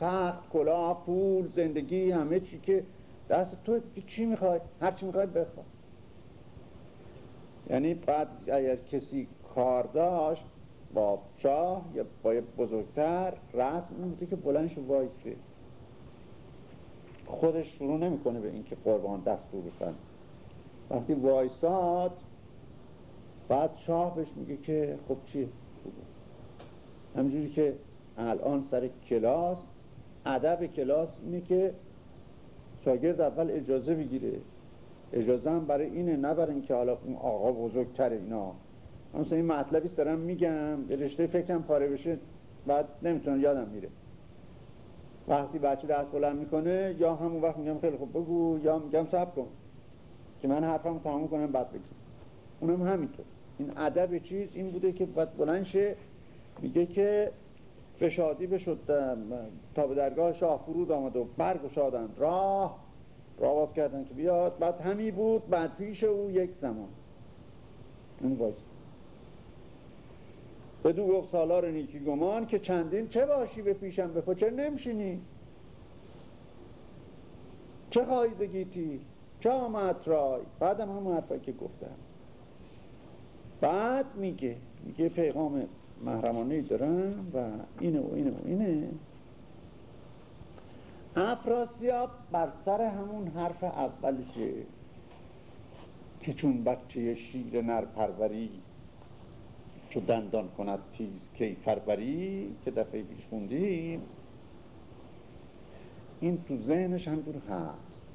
S2: تخت کلاه پول زندگی همه چی که دست تو چی می‌خوای؟ هر چی می‌خوای بخوای. یعنی بعد اگر کسی کار داشت با شاه یا با بزرگتر رسم بوده که بلندش وایسه. خودش شروع نمی‌کنه به اینکه قربان دستور بکنه وقتی وایساد بعد شاه بهش میگه که خب چی؟ همجوری که الان سر کلاس ادب کلاس اینه که شاگرد اول اجازه بگیره اجازه هم برای اینه نه اینکه حالا اون آقا بزرگتره اینا. مثلا این مطلبی دارم میگم رشته فکرم پاره بشه بعد نمی‌تونم یادم میره. وقتی بچه دست بلند می‌کنه یا همون وقت میگم خیلی خوب بگو یا میگم سب کن که من حرفم تمام کنم بعد بگم اونم همینطور. این ادب چیز این بوده که بعد بلند شه میگه که به شادی بشد تا به درگاه شاه فرود آمد و برگشادند راه راه باز کردن که بیاد. بعد همی بود بعد پیش او یک زمان. این باید بدو گفت سالار نیکی گمان که چندین چه باشی به پیشم به چه نمشینی چه خواهی بگیتی چه آمد رای؟ بعدم هم حرفایی که گفتم. بعد میگه میگه پیغام محرمانه دارم و اینه و اینه و اینه. افراسیاب بر سر همون حرف اولشه که چون بچه شیر نر پروری چو دندان کند تیز کی پروری که دفعه پیش خوندیم این تو ذهنش همجور هست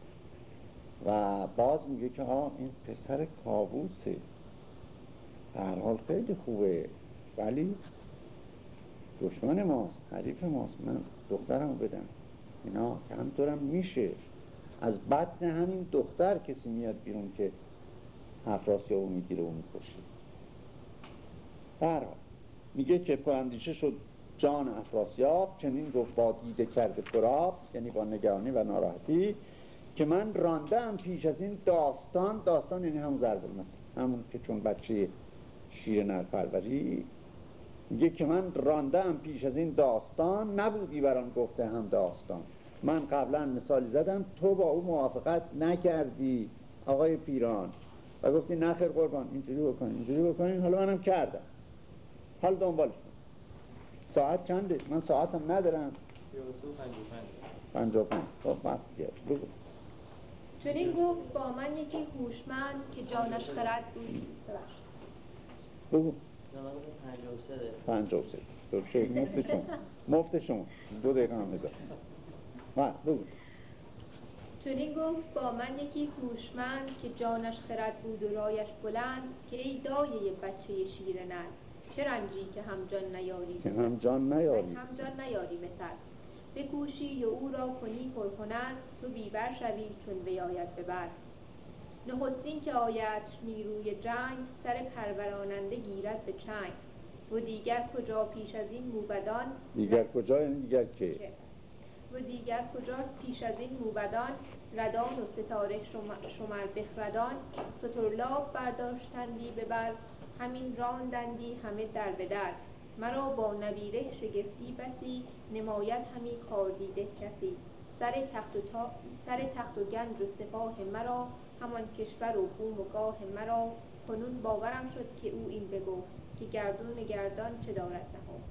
S2: و باز میگه که ها این پسر کابوسه. در حال خیلی خوبه ولی دشمن ماست حریف ماست. من دخترم بدم. اینا که همطورم میشه. از بدن همین دختر کسی میاد بیرون که افراسیابو می‌گیره و می‌کشه. برحال میگه که پراندیشه شد جان افراسیاب چنین گفت با دیده کرده پراب یعنی با نگرانی و ناراحتی که من راندم پیش از این داستان داستان یعنی همون ضرب همون که چون بچه شیر نرپروری میگه که من راندم پیش از این داستان نبودی بران گفته هم داستان. من قبلا مثالی زدم تو با او موافقت نکردی آقای پیران. و گفتی نخیر قربان اینجوری بکنی اینجوری بکنی حالا منم کردم. حال دنبالش ساعت چنده؟ من ساعتم ندارم. پنجا پنج. خب بعد بگو.
S1: چنین گفت با من یکی هوشمند که جانش خرد بود.
S2: بگو. پنجاه سه. مفت شما مفت شما دو دقیقه هم بذار بگو
S1: چنین گفت با من یکی هوشمند که جانش خرد بود و رایش بلند که ای دایه بچه شیر نند چه رنجی که هم جان نیاری
S2: که هم جان نیاری
S1: هم جان نیاری مثل بکوشی و او را کنی پرکنند تو بیبر شوی چون بیاید ببر نخستین که آید نیروی جنگ سر پروراننده گیرد به چنگ. و دیگر کجا پیش از این موبدان؟
S2: دیگر کجا یعنی دیگر که؟
S1: و دیگر کجا پیش از این موبدان؟ ردان و ستاره شمر بخردان. سترلاب برداشتندی ببر همین راندندی همه در به در. مرا با نبیره شگفتی بسی نمایت همی کار دیده کسی سر تخت و, تا... سر تخت و گنج و سپاه مرا همان کشور و بوم و گاه مرا کنون باورم شد که او این بگفت که گردون گردان چه دارد نهاد.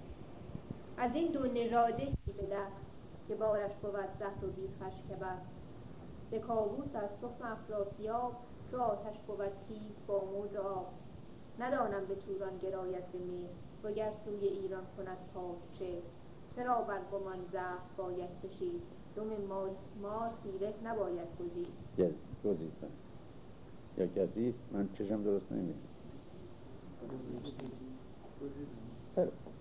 S1: از این دو نژاده به دست که بارش بود زهر و بیخش کبد. به کابوس از تخم افراسیاب چو آتش بود تیز با موج آب. ندانم به توران گراید به و وگر سوی ایران کند چه چرا بر گمان زهر باید کشید؟ دم مار, مار سیرک نباید گزید.
S2: گزید یا کسی؟ من چشم درست نمیدیم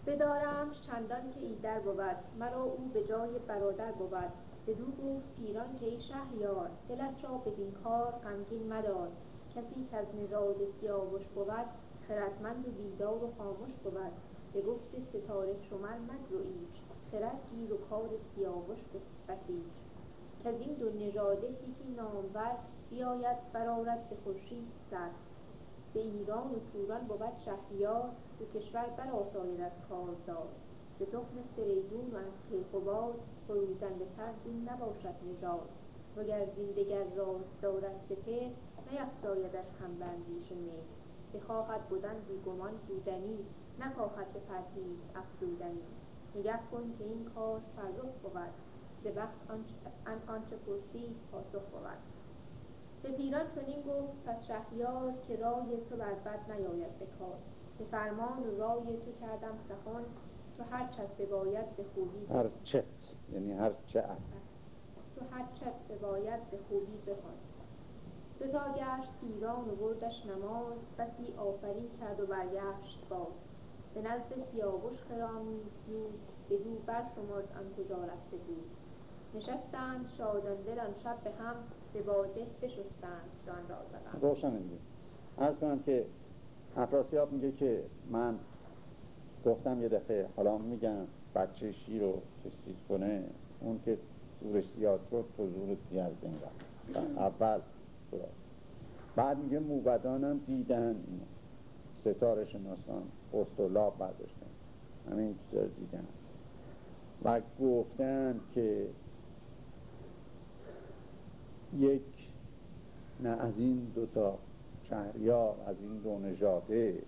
S1: بدارم چندان که ایدر بود مرا او به جای برادر بود. دو گفت پیران که ای شهریار دلت را بدین کار غمگین مدار. کسی که از نژاد سیاوش بود خردمند و بیدار و خاموش بود. به گفت ستاره شمر مگرو ایچ خرد گیر و کار سیاوش بسیج که از این دو نژاده یکی نامور بیاید برارد به خورشید سر. به ایران و توران بود شهریار به کشور برآساید از کارزار. به تخم فریدون و از کیقوباد فروزنده تر این نباشد نژاد. وگر زین دگر راز دارد سپهر نیفزایدش هم به اندیشه مهر که خواهد بودن بیگمان بودنی نکاهد به پرهیز افزودنی. نگه کن که این کار فرخ بود. ز بخت آنچه پرسی پاسخ بود. به پیران چنین گفت پس شهریار که رای تو بر بد نیاید به کار. به فرمان و رای تو کردم سخن تو هر چت بباید به خوبی
S2: هر چت یعنی هر چه
S1: تو هر چت باید به خوبی بخوان. دو تا گشت پیران و بردش نماز بسی آفرین کرد و برگشت باز. به نزد سیاوش خرامید زود بدو برشمرد آن کجا رفته بود. نشستند شادان دل آن شب به هم به باده بشستند جان را زدند.
S2: روشن دیگه عرض کنم که افراسیاب میگه که من گفتم یه دفعه حالا میگم بچه شیر رو چیز کنه اون که زورش زیاد شد تو زور از بین اول بعد میگه موبدانم دیدن. ستاره شناسان استولاب برداشتن. همین چیزا دیدن. و گفتن که یک نه از این دوتا شهریار از این دو نژاده.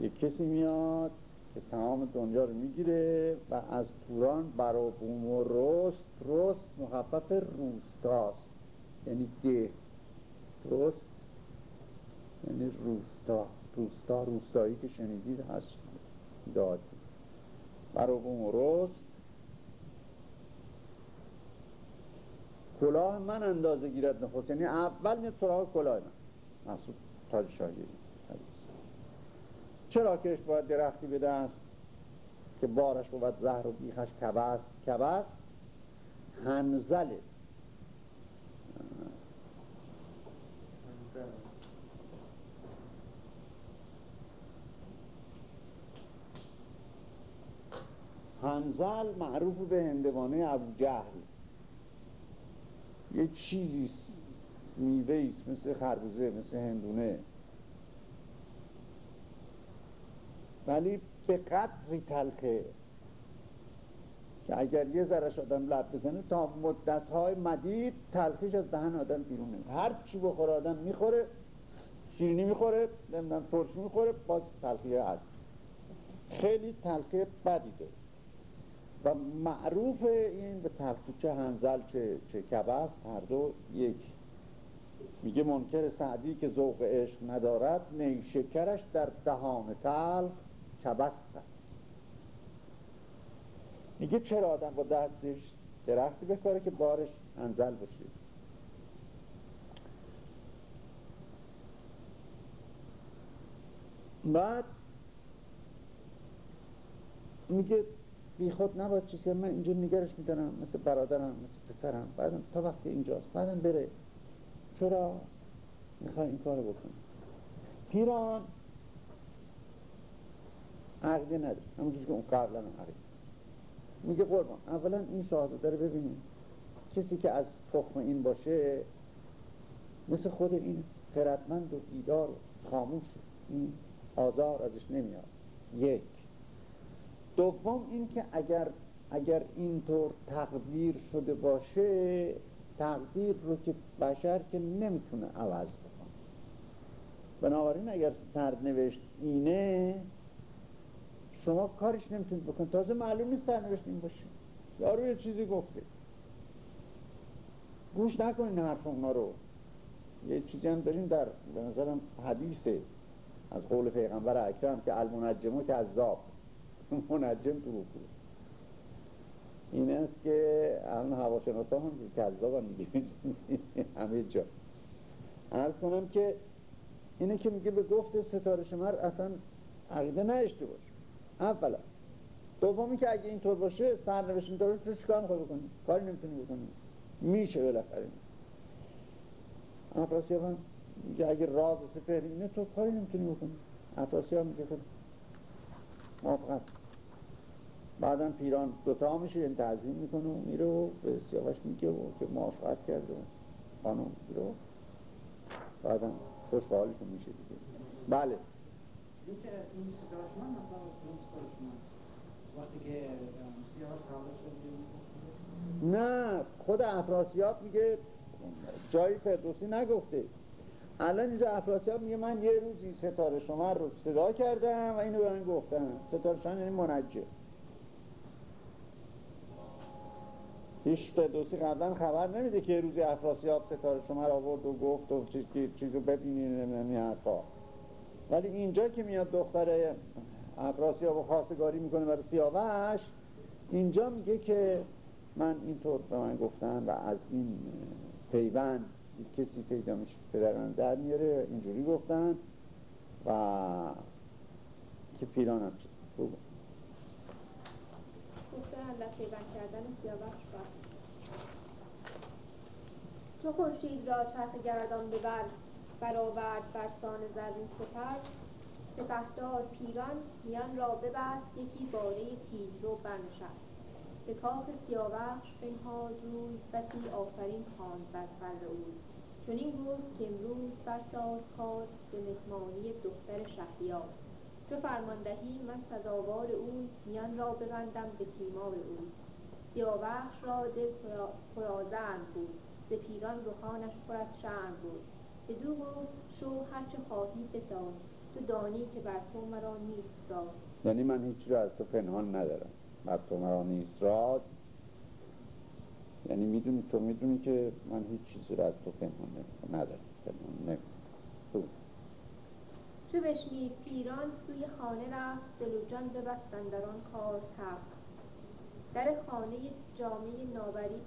S2: یک کسی میاد که تمام دنیا رو می‌گیره و از توران برا بوم و رست رست مخفف روستاست. یعنی ده. رست یعنی روستا. روستا روستایی که شنیدید هست. داد. برا بوم و رست کلاه من اندازه گیرد نخست. یعنی اول میاد سراغ کلاه من. محصول تاج شاهی. چرا کشت باید درختی به دست؟ که بارش بود زهر و بیخش کبست کبست هنزله هنزل معروف به هندوانه ابو جهل. یه چیزی میوه مثل خربوزه مثل هندونه. ولی به قدری تلخه که اگر یه ذرش آدم لب بزنه تا مدتهای مدید تلخیش از دهن آدم بیرونه هر چی بخوره آدم می‌خوره شیرینی می‌خوره نمی‌دونم ترشی می‌خوره باز تلخیه هست. خیلی تلخه بدی داره. و معروف این به چه هنزل چه, چه کبست هر دو یک. میگه منکر سعدی که ذوق عشق ندارد نیشکرش در دهان تلخ کبست میگه چرا آدم با دستش درختی بکاره که بارش انزل باشه بعد میگه بی خود نباید چیز که من اینجا نگرش میدارم مثل برادرم مثل پسرم. بعدم تا وقتی اینجاست بعدم بره. چرا می‌خوای این کارو بکنی؟ پیران عقیده نداره. همونجور که اون قبلا هم عقیده میگه قربان. اولا این شاهزاده رو ببینیم. کسی که از تخم این باشه مثل خود این خردمند و بیدار و خاموش این آزار ازش نمیاد. یک. دوم این که اگر اگر اینطور تقدیر شده باشه تقدیر رو که بشر که نمی‌تونه عوض بکنه. بنابراین اگر سرنوشت اینه شما کارش نمی‌تونید بکن تازه معلوم نیست سرنوشت این باشه. یارو یه چیزی گفته. گوش نکنین حرف اونا رو. یه چیزی هم داریم در به نظرم حدیثه. از قول پیغمبر اکرم که المنجمو که عذاب. منجم تو رکوع این است که الان هواشناسا هم کذاب هم میگه همه جا. عرض کنم که اینه که میگه به گفت ستاره شمر اصلا عقیده نشته باش اولا. دومی که اگه اینطور باشه سرنوشت داره تو چیکار می‌خوای بکنی؟ کاری نمی‌تونی بکنی. میشه بالاخره. افراسیاب میگه اگه راز سپهر اینه تو کاری نمی‌تونی بکنی. افراسیاب میگه خب موافقت. بعدم پیران دوتا میشه این تعظیم می‌کنه و میره و به سیاوش میگه و که موافقت کرده و خانم میره و بعدم خوشحالشون میشه دیگه. بله.
S3: این وقتی که سیاوش
S2: نه خود افراسیاب میگه جایی فردوسی نگفته. الان اینجا افراسیاب میگه من یه روزی ستاره شما رو صدا کردم و اینو به من گفتم ستاره شما یعنی منجه. هیچ فردوسی قبلا خبر نمیده که روزی افراسیاب ستاره شما رو آورد و گفت و چیز چیزو ببینین نمی‌دونم این حرفا. ولی اینجا که میاد دختر افراسیاب و خواستگاری می‌کنه برای سیاوش اینجا میگه که من اینطور به من گفتن و از این پیوند کسی پیدا میشه پدر من در میاره اینجوری گفتن و که پیران هم شد
S1: گفتن پیوند کردن سیاوش. تو خورشید را چرخ گردان ببر برآورد بر سان زرین سپر. سپهدار پیران میان را ببست یکی باره تیز رو بنشست. به کاخ سیاوش بنهاد روی بسی آفرین خواند بر فر اوی چنین گفت که امروز برساز کار به مهمانی دختر شهریار. چو فرماندهی من سزاوار او میان را ببندم به تیمار او. سیاوش را دل پرازرم بود. ز پیران رخانش پر از شرم بود. بدو گفت شو هرچه خواهی بساز تو دانی که بر تو مرا نیست راز.
S2: یعنی من هیچ را از تو پنهان ندارم. بر تو مرا نیست راز. یعنی می‌دونی تو می‌دونی که من هیچ چیزی را از تو پنهان ندارم. پنهان
S1: چو بشنید؟ پیران سوی خانه رفت دل و جان ببست در آن کار تفت در خانه جامعه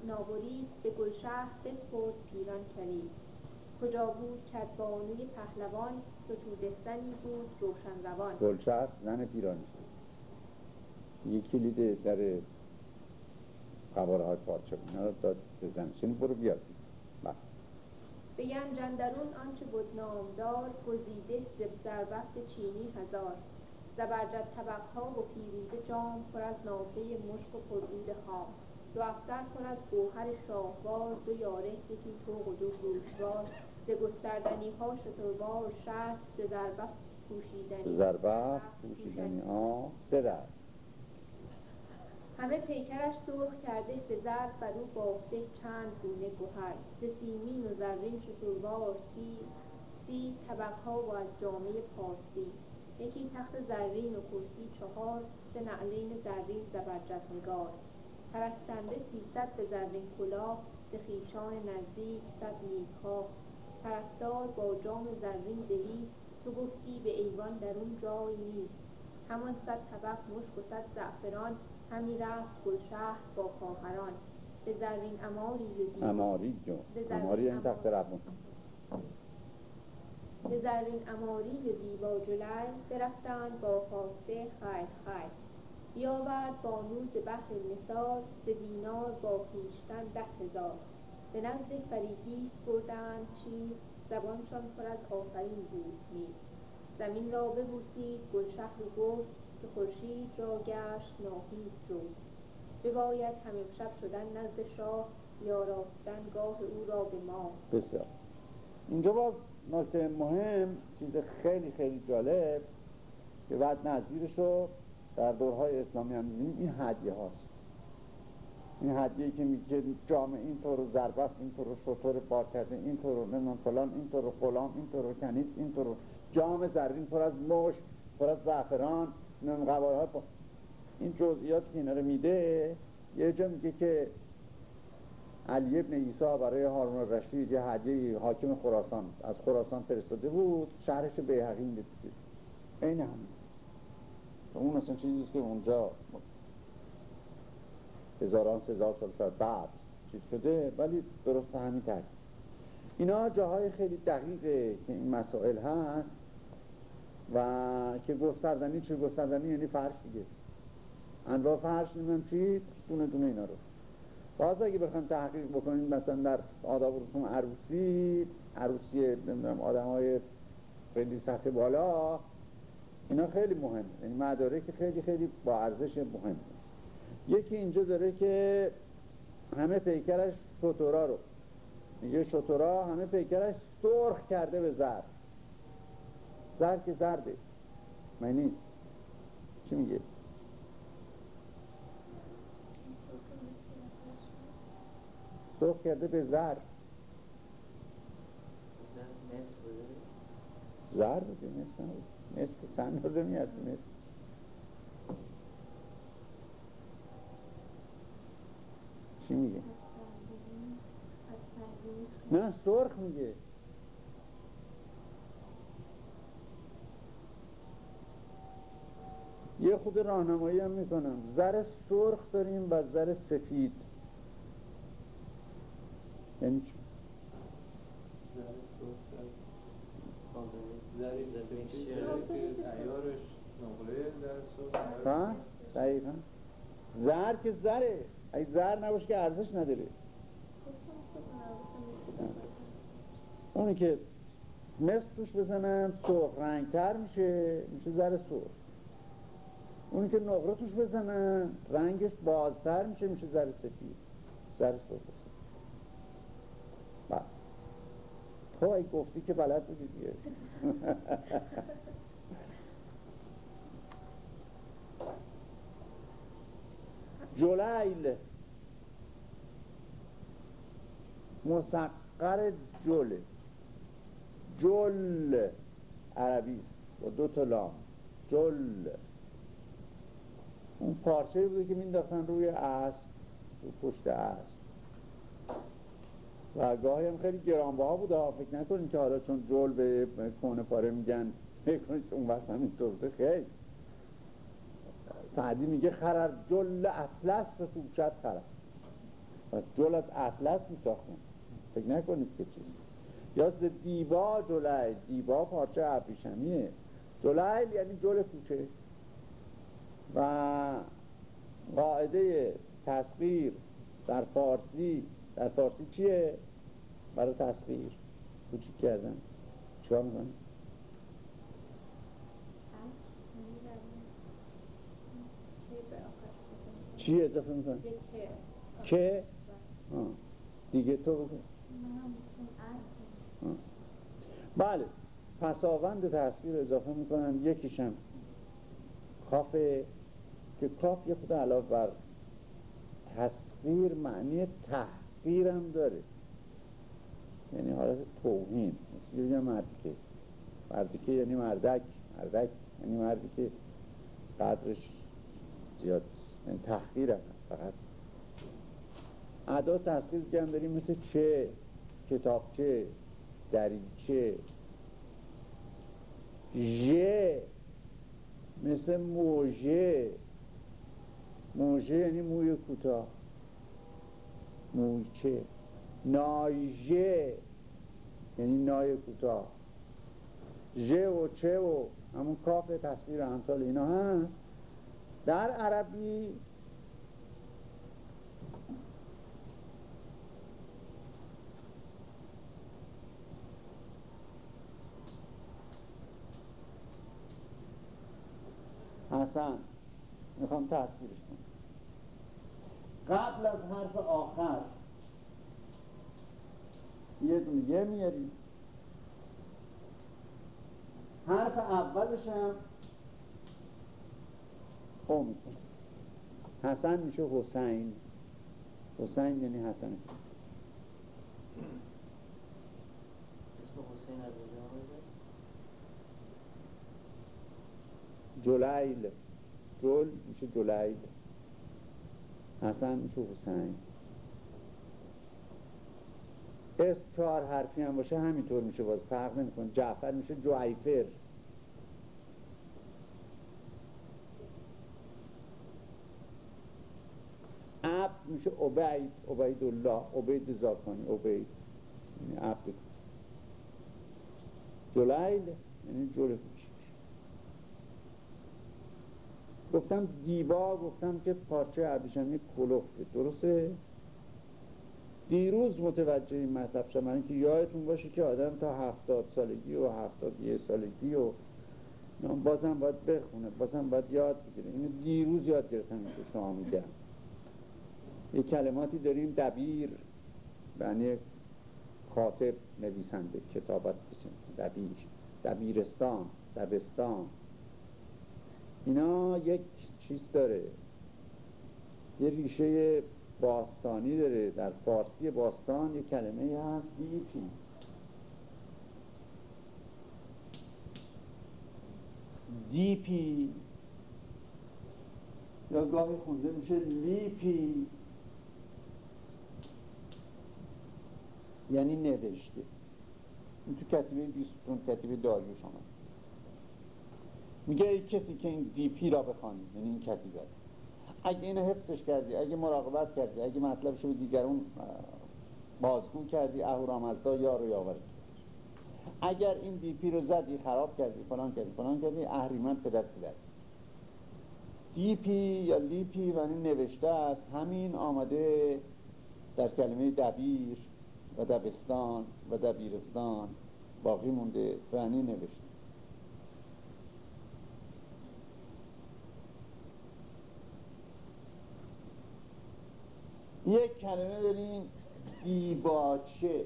S1: نابرید به گلشهر بسپرد پیران کرید کجا بود کدبانوی پهلوان ستودستنی بود روشن روان.
S2: گلشهر زن پیرانی یک کلید در قواره های پارچه رو داد به زن. برو بیاد بله.
S1: به جندرون آنچه بود نامدار گزیده زربفت چینی هزار. زبرجد طبقها و پیروزه جام پر از نافه مشک و پرعود خام. دو افتر پر از گوهر شاهوار دو یاره یکی توق و دو گوشوار. ز گستردنی ها شتروار شهر ز زربفت پوشیدنی
S2: زربفت پوشیدنی ها سه دست.
S1: همه پیکرش سرخ کرده به زرد بر او بافته چند گونه گوهر ز سیمین و زرین شتروار سی سی طبقها و از جامعه پارسی. یکی تخت زرین و کرسی چهار سه نعلین زرین زبرجد نگار پرستنده سیصد به زرین کلاه به خویشان نزدیک صد نیکخواه پرستار با جام زرین دویست تو گفتی به ایوان درون جای نیست. همان صد طبق مشک و صد زعفران همی رفت گلشهر با خواهران. به زرین اماری
S2: اماری جو اماری این تخت ربون.
S1: به زرین اماری و دیبا جلل برفتند با خواسته خیر خیر. بیاورد بانو ز بهر نثار ز دینار با خویشتن ده هزار. به نزد فریدی بردند چیز زبانشان پر از آفرین بود نیز. زمین را ببوسید گلشهر و گفت که خورشید را گشت ناهید روز بباید همه شب شدن نزد شاه یارافتن گاه او را به ما
S2: بسیار. اینجا باز نکته مهم چیز خیلی خیلی جالب که بعد نظیرش رو در دورهای اسلامی هم می‌بینیم این هدیه هاست. این هدیه که میگه جامعه اینطور رو زربست اینطور رو شطور بار کرده اینطور رو نمی‌دونم فلان اینطور رو غلام اینطور رو کنیز اینطور رو جام زرین پر از مش پر از زعفران نمی‌دونم قواره این جزئیات که اینا رو میده یه جا میگه که علی ابن ایسا برای هارون رشید یه هدیه حاکم خراسان از خراسان فرستاده بود شهرش بیهقی میده این همین اون اصلا چیزی که اونجا هزاران هزار سال شاید بعد چیز شده ولی درست همین تر اینا جاهای خیلی دقیقه که این مسائل هست و که گستردنی چه؟ گستردنی یعنی فرش دیگه. انواع فرش نمیم چی؟ دونه دونه اینا رو. باز اگه بخوام تحقیق بکنیم مثلا در آداب رسوم عروسی عروسی نمی‌دونم آدم های خیلی سطح بالا اینا خیلی مهمه یعنی مداره که خیلی خیلی با ارزش مهمه یکی اینجا داره که همه پیکرش شطورا رو. میگه شطورا همه پیکرش سرخ کرده به زرد. زرد که زرده. من نیست. چی میگه؟ سرخ کرده به زر. زر بوده مثل نبود. مثل سندرده میارسی مثل چی میگه؟ نه سرخ میگه. یه خود راهنمایی هم می‌کنم. زر سرخ داریم و زر سفید. یعنی چی؟ ها؟ دقیقا. زر که زره. اگه زر نباشه که ارزش نداره. اونی که مثل توش بزنن سرخ رنگتر میشه. میشه زر سرخ. اونی که نقره توش بزنن رنگش بازتر میشه میشه زر سفید. زر سرخ بزن بله تو ای گفتی که بلد بودی دیگه. جلیل. مسقر جله جل. عربی است. با دو تا لام. جل. اون پارچه بوده که مینداختن روی اسب رو پشت اسب و گاهی هم خیلی گرانبها بوده. فکر نکنید که حالا چون جل به کونه پاره میگن فکر کنید اون وقت هم اینطور بوده خیلی. سعدی میگه خرر جل اطلس به فوشت خرر. پس جل از اطلس میساختن. فکر نکنید که چیز یا دیبا جلیل دیبا پارچه ابریشمیه. جلیل یعنی جل کوچه. و قاعده تصویر در فارسی در فارسی چیه؟ برای تصویر کوچیک کردن چیکار می‌کنی؟ چی اضافه می‌کنی؟ که؟ دیگه تو بگو. بله پساوند تصویر اضافه می‌کنن یکیشم کافه که کاف یه خود علاوه بر تصویر معنی تحقیر هم داره. یعنی حالت توهین. مثل بگم مردکه. مردکه یعنی مردک. مردک یعنی مردی که قدرش زیاد یعنی تحقیر هم هست فقط ادا تحقیر که هم داریم مثل چه؟ کتابچه دریچه ژه. مثل موژه. موژه یعنی موی کوتاه. مویچه نایژه. یعنی نای کوتاه. ژ و چه و همون کاف تصویر امثال اینا هست. در عربی حسن می‌خوام تصویرش کنم. قبل از حرف آخر. یه دونه یه میاریم حرف اولش هم خو می‌کنه حسن میشه حسین. حسین یعنی حسن. جلیل. جل میشه جلیل. حسن میشه حسین. اسم چهار حرفی هم باشه همینطور میشه باز. فرق نمی‌کنه. جعفر میشه جعیفر. عبد میشه عبید عبید الله عبید زاکانی عبید. یعنی عبد. جلیل یعنی گفتم دیبا گفتم که پارچه ابریشمی کلوفته درسته؟ دیروز متوجه این مطلب شدم من اینکه یادتون باشه که آدم تا هفتاد سالگی و هفتاد یه سالگی و بازم باید بخونه بازم باید یاد بگیره. اینو دیروز یاد گرفتم که شما میگم. یه کلماتی داریم دبیر یعنی کاتب نویسنده کتابت بسیم. دبیر دبیرستان دبستان. اینا یک چیز داره. یه ریشه باستانی داره. در فارسی باستان یه کلمه هست بیپی دیپی یا گاهی خونده میشه لیپی. یعنی نوشته. این تو کتیبه بیستون کتیبه داریوش آمد میگه کسی که این دیپی را بخوانی یعنی این کتیبه اگه اینو حفظش کردی اگه مراقبت کردی اگه مطلبش رو دیگرون بازگو کردی اهورامزدا یار و یاور اگر این دیپی رو زدی خراب کردی فلان کردی فلان کردی اهریمن پدر پدر. دیپی یا لیپی و این نوشته است همین آمده در کلمه دبیر و دبستان و دبیرستان باقی مونده فعنی نوشته. یک کلمه داریم دیباچه.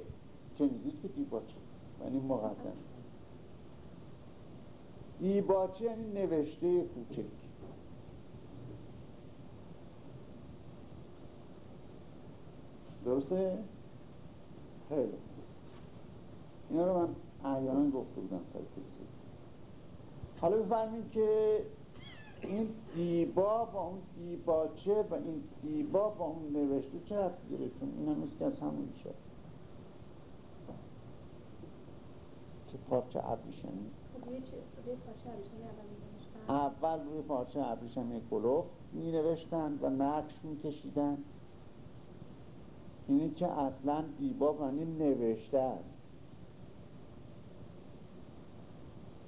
S2: میگید که دیباچه. یعنی مقدم. دیباچه یعنی نوشته کوچک. درسته؟ خیلی. اینا رو من احیانا گفته بودم سر حالا بفهمید که این دیبا با اون دیباچه و این دیبا با اون نوشته چه رفت چون این هم که از همون شد
S1: چه
S2: پارچه ابریشمی؟
S1: خب،
S2: اول روی پارچه ابریشمی کلوف می نوشتن و نقش می کشیدن اینی که اصلا دیبا معنی نوشته است.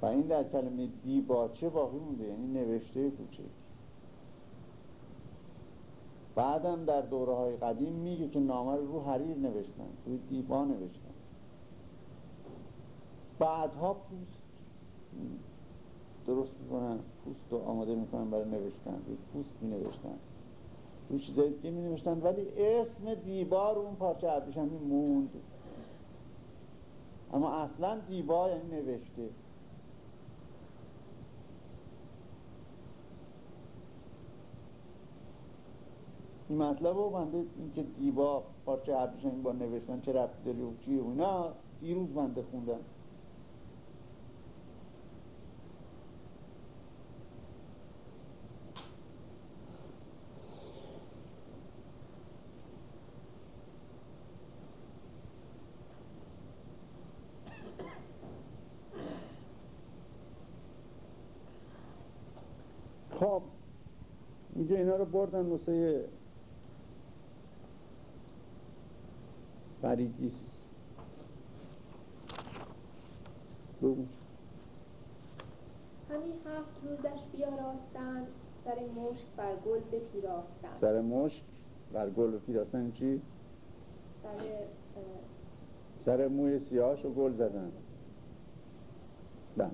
S2: و این در کلمه دیباچه باقی مونده؟ یعنی نوشته کوچک. بعدم در دوره های قدیم میگه که نامه رو رو حریر نوشتن روی دیبا نوشتن. بعدها پوست درست می‌کنن پوست رو آماده می‌کنن برای نوشتن روی پوست می نوشتن روی چیزایی که می نوشتن ولی اسم دیبا اون پارچه همی موند. اما اصلا دیبا یعنی نوشته. این مطلب رو بنده اینکه دیبا پارچه این با نوشتن چه رفت داری و چیه و اینا دیروز بنده خوندم. خب میگه اینا رو بردن واسه
S1: بگو. همین هفت روزش بیاراستند سر مشک بر گل بپیراستند.
S2: سر مشک بر گل بپیراستند چی؟
S1: سر
S2: سر موی سیاهش و گل زدن. بله.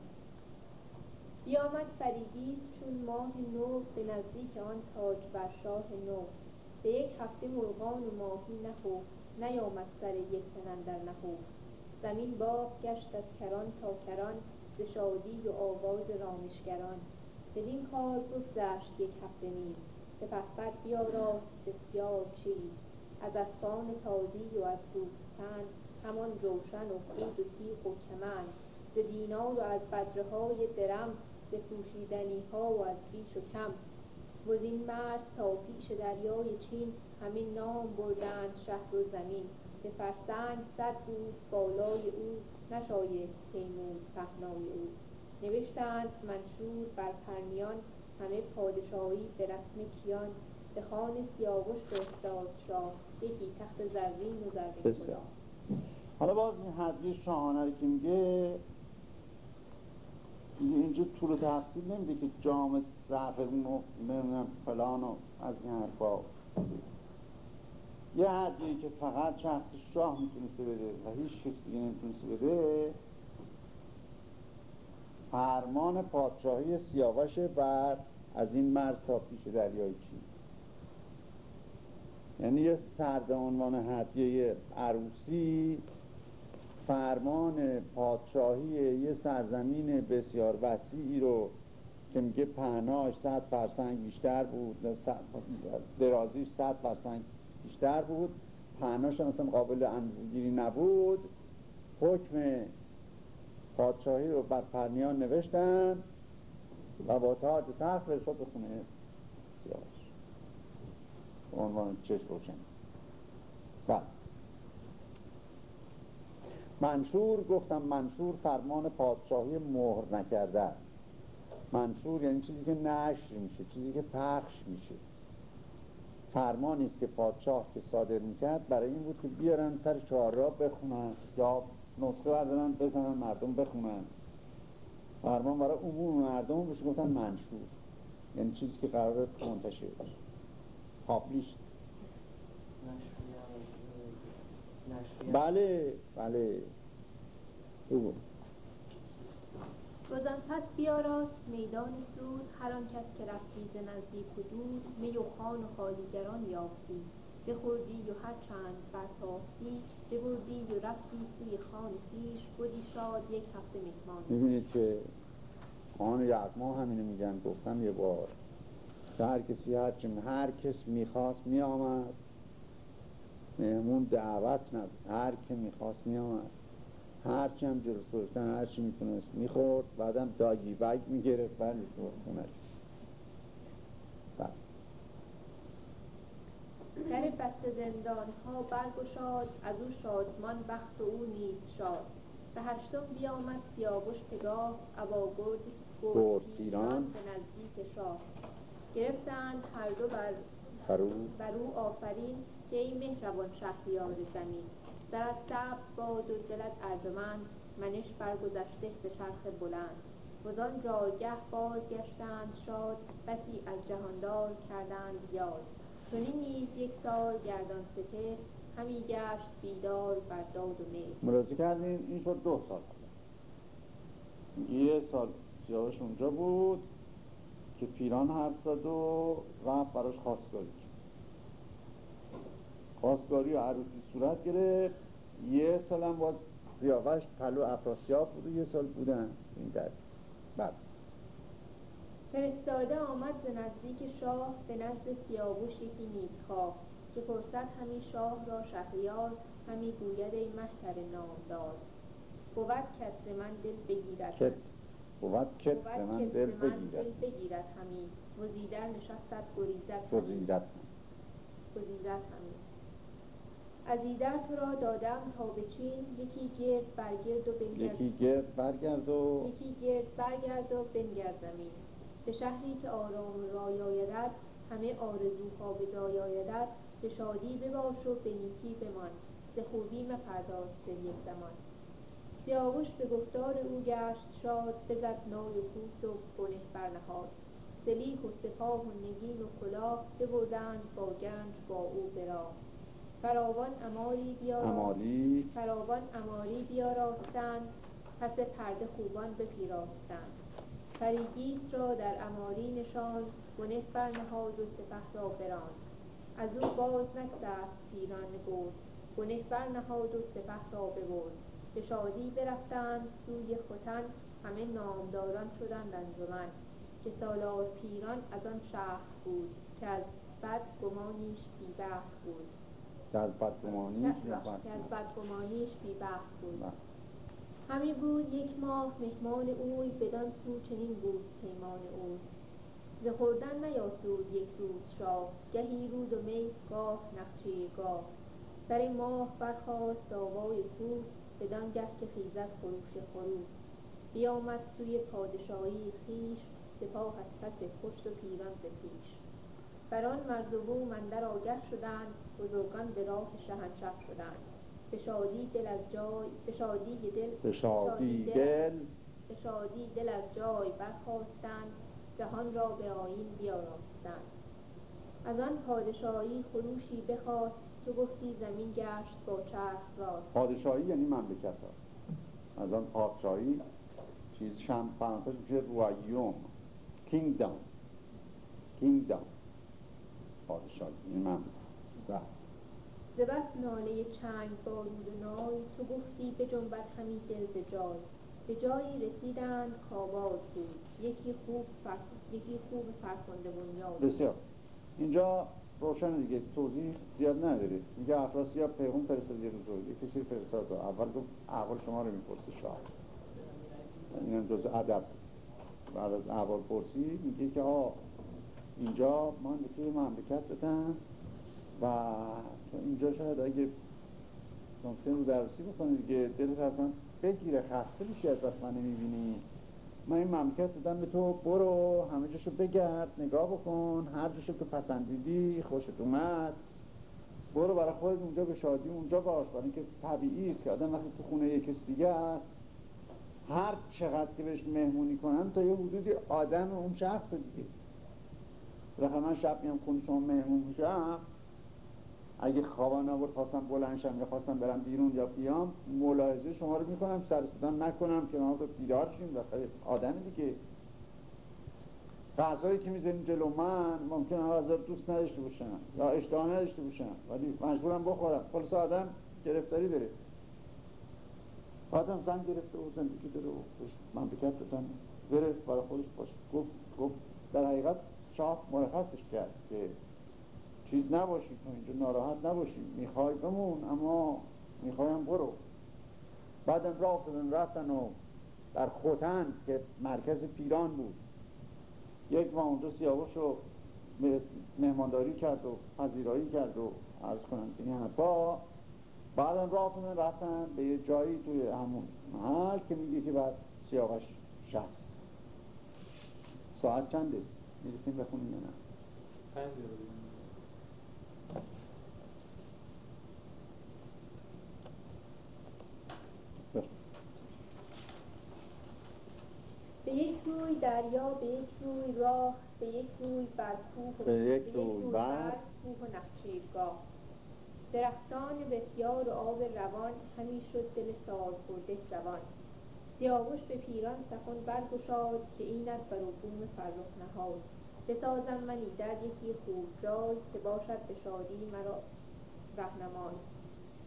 S1: بیامد فریدیس چون ماه نو به نزدیک آن تاج بر شاه نو. به یک هفته مرغان و ماهی نخفت. نیامد سر یک تن در نهفت زمین باغ گشت از کران تا کران ز شادی و آواز رامشگران. بدین کار بگذشت یک هفته نیز. سپهبد بیاراست بسیار چیز. از اسبان تازی و از دوستن همان جوشن و خود و تیغ و کمند. ز دینار و از بدرهای درم ز پوشیدنی ها و از بیش و کم. وزین مرد تا پیش دریای چین همین نام بردند شهر و زمین. به فرسنگ صد بود بالای او نشایست پیمود پهنای او. نوشتند منشور بر پرنیان همه پادشاهی به رسم کیان. به خان سیاوش فرستاد شاه یکی تخت زرین و زرین
S2: حالا باز این حدی شاهانه که میگه اینجا طول تفصیل نمیده که جامع زعفرون و نمی‌دونم فلان و از این حرفا. یه حدی که فقط شخص شاه می‌تونسته بده و هیچ کسی دیگه نمی‌تونسته بده فرمان پادشاهی سیاوش بر از این مرز تا پیش دریای چین. یعنی یه سرد عنوان هدیه عروسی فرمان پادشاهی یه سرزمین بسیار وسیعی رو که میگه پهناش صد فرسنگ بیشتر بود درازیش صد فرسنگ بیشتر بود. پهناش مثلا قابل اندازگیری نبود. حکم پادشاهی رو بر پرنیان نوشتن و با تاج و تخت فرستاد به خونه سیاوش. به عنوان روشن. بله. منشور گفتم منشور فرمان پادشاهی مهر نکرده است. منشور یعنی چیزی که نشر میشه چیزی که پخش میشه. فرمانی است که پادشاه که صادر می‌کرد برای این بود که بیارن سر را بخونن یا نسخه بردارن بزنن مردم بخونن. فرمان برای عموم مردم بشه گفتن منشور یعنی چیزی که قرار منتشر بشه. پابلیش. بله بله. بگو.
S1: گزان پس بیاراست میدان سود هر آن کس که رفتی ز نزدیک و دور می و خان و خالیگران یافتی. بخوردی و هر چند برتافتی ببردی و رفتی سوی خان خویش بودی شاد یک هفته مهمان.
S2: می‌بینید که خان یغما همینو میگن گفتم یه بار. هر کسی هر چه هر کس می‌خواست میآمد. مهمون دعوت نبود. هر که می‌خواست میآمد. هر چی هم جلوش گذاشتن هر چی می‌تونست می‌خورد بعدم داگی بگ می‌گرفت بعد می‌خورد خونش.
S1: در بست زندان ها برگشاد از او شادمان بخت او نیز شاد. به هشتم بیامد سیاوش پگاه ابا گرد
S2: پیران.
S1: به نزدیک شاه. گرفتند هر دو بر بر او. آفرین که ای مهربان شهریار زمین. سرت سبز باد و دلت اردمند منش برگذشته به چرخ بلند. وزان جایگه گشتند شاد بسی از جهاندار کردند یاد. چنین نیز یک سال گردان سپه همی گشت بیدار بر داد و مهر.
S2: ملاحظه کردین این شد دو سال یه سال سیاوش اونجا بود که پیران حرف زد و رفت براش خواستگاری خواستگاری و عروسی صورت گرفت. یه سال هم باز سیاوش پلو افراسیاب بود و یه سال بودن این در بعد.
S1: فرستاده آمد ز نزدیک شاه به نزد سیاوش یکی نیکخواه که فرصت همی شاه را شهریار همی گوید ای مهتر نامدار. بود کس من دل بگیرد.
S2: کت. بود کت من دل بگیرد.
S1: همی. وزیدر نشستت گریزد
S2: گریزد.
S1: گریزد همی. از ایدر تو را دادم تا به چین. یکی گرد برگرد و بنگرد
S2: یکی گرد برگرد و
S1: یکی گرد برگرد و بنگرد زمین. به شهری که آرام رای آیدد همه آرزوها به جای آیدد به شادی بباش و به نیکی بمان. ز خوبی مپرداز دل یک زمان. سیاوش به گفتار او گشت شاد بزد نای و کوس و بنه برنهاد. سلیح و سپاه و نگین و کلاه ببردند با گنج با او به فراوان اماری
S2: اماری
S1: فراوان اماری بیاراستند. پس پرده خوبان بپیراستند. فریگیس را در اماری نشان گنه برنهاد و سپه را براند. از او باز نگذشت پیران گرد گنه برنهاد و سپه را ببرد. به شادی برفتند. سوی ختن همه نامداران شدند انجمن. که سالار پیران از آن شهر بود. که از بد گمانیش بیبخت بود.
S2: که از بدگمانیش؟
S1: بی بود. بله. همی بود یک ماه مهمان اوی بدان سو چنین بود پیمان اوی. ز خوردن نیاسود یک روز شاه گهی رود و می گاه نقچه گاه. سر ماه برخواست آوای کوس بدان گه که خیزد خروش خروس. بیامد سوی پادشاهی خویش سپاه از پس پشت و پیران ز پیش بر آن مرز و اندر آگه شدند بزرگان به راه شهنشه شدند. به شادی دل از جای به شادی دل
S2: به شادی دل
S1: به شادی دل از جای برخواستند جهان را به آیین بیاراستند. از آن پادشاهی خروشی بخواست تو گفتی زمین گشت با چرخ راست.
S2: پادشاهی یعنی مملکت ها. از آن پادشاهی چیز شم فرانسه میشه روایوم. کینگدام کینگدام پادشاهی. این من
S1: ز بس ناله چنگ بارود و نای تو گفتی به جنبت همی دل ز جای. به جایی رسیدند کآباد بود. یکی خوب فر... یکی خوب فرخنده بنیاد
S2: بسیار. اینجا روشن دیگه. توضیح زیاد نداره. میگه افراسیاب پیغام فرستاد یه روز یه کسی فرستاد. اول گفت اول شما رو می‌پرسه شاه. اینم جز ادب. بعد از احوال پرسی میگه که آه اینجا ما توی مملکت دادن و اینجا شاید اگه ممکن رو درسی بکنی دیگه دلت اصلا بگیره خسته میشی از وقت من نمی‌بینی من این مملکت دادم به تو برو همه جاشو بگرد نگاه بکن هر جاشو که پسندیدی خوشت اومد. برو برای خودت اونجا به شادی اونجا باش برای اینکه طبیعی است که آدم وقتی تو خونه یک دیگه است هر چقدر که بهش مهمونی کنن تا یه حدودی آدم اون شخص دیگه. رخ من شب میام خونه شما مهمون میشم اگه خوابان نبود خواستم بلنشم یا خواستم برم بیرون یا بیام ملاحظه شما رو می‌کنم سر صدا نکنم که ما بیدار شیم آدم دیگه. غذایی که می‌ذاریم جلو من ممکن غذا دوست نداشته باشم یا اشتها نداشته باشم ولی مجبورم بخورم. خلاص آدم گرفتاری داره. آدم زن گرفته و زندگی داره و من بکرد دادم بره برای خودش باشه گفت گفت در حقیقت شاه مرخصش کرد که چیز نباشی تو اینجا ناراحت نباشی می‌خوای بمون اما می‌خوایم برو. بعدم راه رفتن و در خوتن که مرکز پیران بود. یک ماه اونجا سیاوش رو مهمانداری کرد و پذیرایی کرد و عرض کنم که این حرفا بعدم راه رفتن به یه جایی توی همون محل که میگه که بعد سیاوش شخص ساعت چنده؟ می‌رسیم بخونیم یا نه؟
S1: به یک روی دریا به یک روی راه به یک روی بر کوه
S2: به یک روی بر
S1: کوه و نخچیرگاه. درختان بسیار و آب روان همی شد دل ساز برده جوان سیاوش به پیران سخن برگشاد که اینت بر بوم فرخ نهاد. بسازم منی در یکی خوب جای که باشد به شادی مرا رهنمای.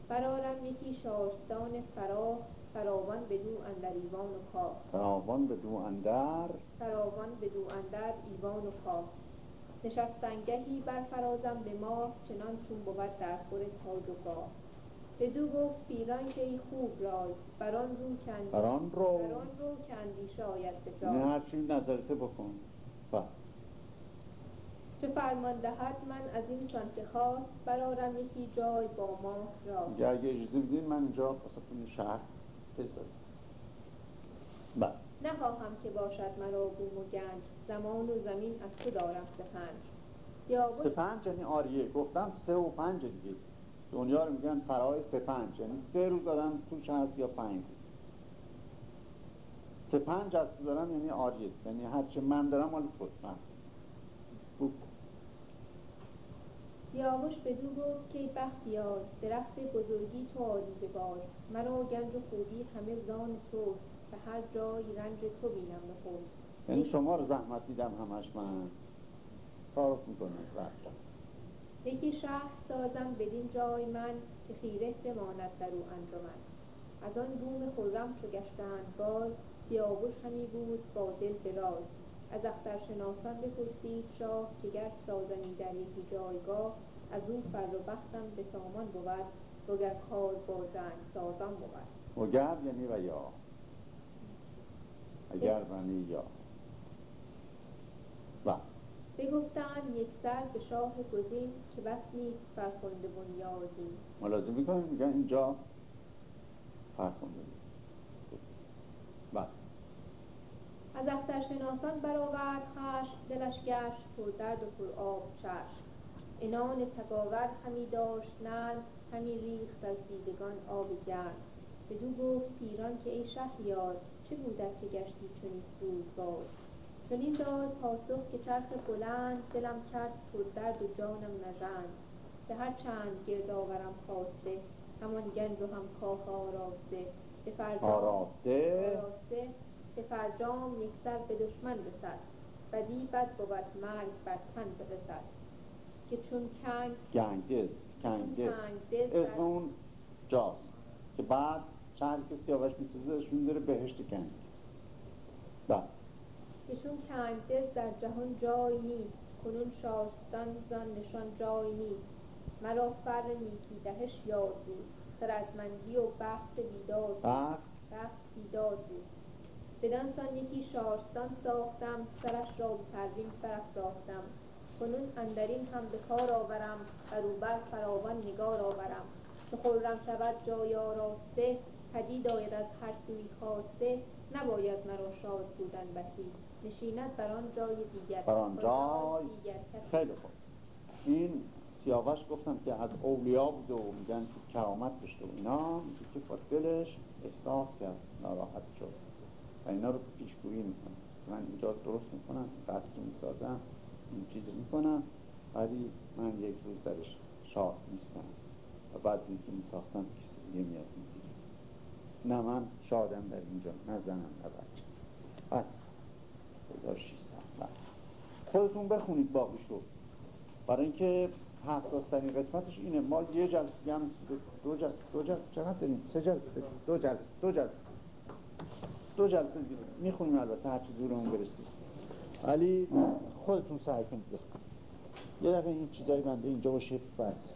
S1: برارم یکی شارستان فراخ فراوان دو اندر ایوان و کاخ.
S2: فراوان دو اندر؟
S1: فراوان دو اندر ایوان و کاخ. نشستنگهی بر فرازم به ما چنان چون بود در خور تاج و گاه. بدو گفت پیران که ای خوب رای بران رو کندی
S2: بران رو؟
S1: بران رو کندی شاید به
S2: نه هر چی نظرته بکن. با.
S1: چه فرمان دهد من از این چون که خواست برارم یکی جای با ما را.
S2: اگه اجازه بدین من اینجا واسه شهر بسازم. بله.
S1: نخواهم که باشد مرا بوم و گنج. زمان و زمین از تو دارم سپنج.
S2: سپنج یعنی آریه. گفتم سه و پنج دیگه. دنیا رو میگن سرای سپنج. یعنی سه روز دارم توش هست یا پنج سپنج از تو دارم یعنی آریه. یعنی هرچه من دارم مال تو
S1: سیاوش دو گفت که بختیار درخت بزرگی تو بار. مرا گنج و خوبی همه زان توست به هر جای رنج تو بینم نخوست
S2: یعنی شما رو زحمت دیدم همش من. تعارف می‌کنم رفتم.
S1: یکی شهر سازم بدین جای من که خیره بماند در او انجمن. از آن بوم خرم چو گشتند باز سیاوش همی بود با دل دراز. از اخترشناسان بپرسید شاه که گر سازمی در یکی جایگاه از او فر و بختم به سامان بود وگر کار با زنگ سازان بود؟
S2: وگر یعنی و یا؟ اگر یعنی یا. و.
S1: بگفتند یک سر به شاه گزین که بس نیست فرخنده بنیادین
S2: ملازم می‌کنیم میگن اینجا فرخنده بله
S1: از اخترشناسان برآورد خشم دلش گشت پر درد و پر آب چشم. انان تگاور همی داشت نل همی ریخت از دیدگان آب گرم. بدو گفت پیران که ای شهریار چه بودت که گشتی چنین سوزوار چنین داد پاسخ که چرخ بلند دلم کرد پر درد و جانم نژند. به هر چند گرد آورم خواسته همان گنج و هم کاخ آراسته. به
S2: آراسته
S1: که فرجام یکسر به دشمن رسد بدی بد بود مرگ بر تن برسد. که چون کنگ
S2: گنگز کنگز اسم اون جاست که بعد چند که سیاوش می‌سازه اشون داره بهشت کنگ.
S1: بله. که چون کنگز در جهان جای نیست کنون شاستان زن نشان جای نیست. مرا فر نیکی دهش یاد بود خردمندی و بخت بیدار بود.
S2: بخت؟
S1: بخت بیدار بود. بدانسان یکی شارستان ساختم سرش را به پروین برافراختم کنون اندرین هم به کار آورم بروبر فراوان نگار آورم. که خرم شود جای آراسته پدید آید از هر سوی خواسته. نباید مرا شاد بودن بسی. نشیند بر آن جای دیگر.
S2: بر آن جای. خیلی خوب. این سیاوش گفتم که از اولیا بود و میگن که کرامت داشته و اینا. که با دلش احساس کرد ناراحت شد. و اینا رو پیشگویی می‌کنم. من اینجا درست می‌کنم رو می‌سازم این چیز می‌کنم ولی من یک روز درش شاد نیستم و بعد این که میساختم کسی دیگه میاد می‌گیره. نه من شادم در اینجا نه زنم نه بچه. بس 1600 بله. خودتون بخونید باقیش رو برای اینکه حساسترین قسمتش اینه. ما یه جلسه هم دو جلسه دو جلسه چقدر داریم؟ سه جلسه. دو جلسه دو جلسه. دو جلسه می‌خونیم البته هر چی زورمون برسید ولی خودتون سعی کنید یه دقیقه این چیزایی بنده اینجا باشه بس.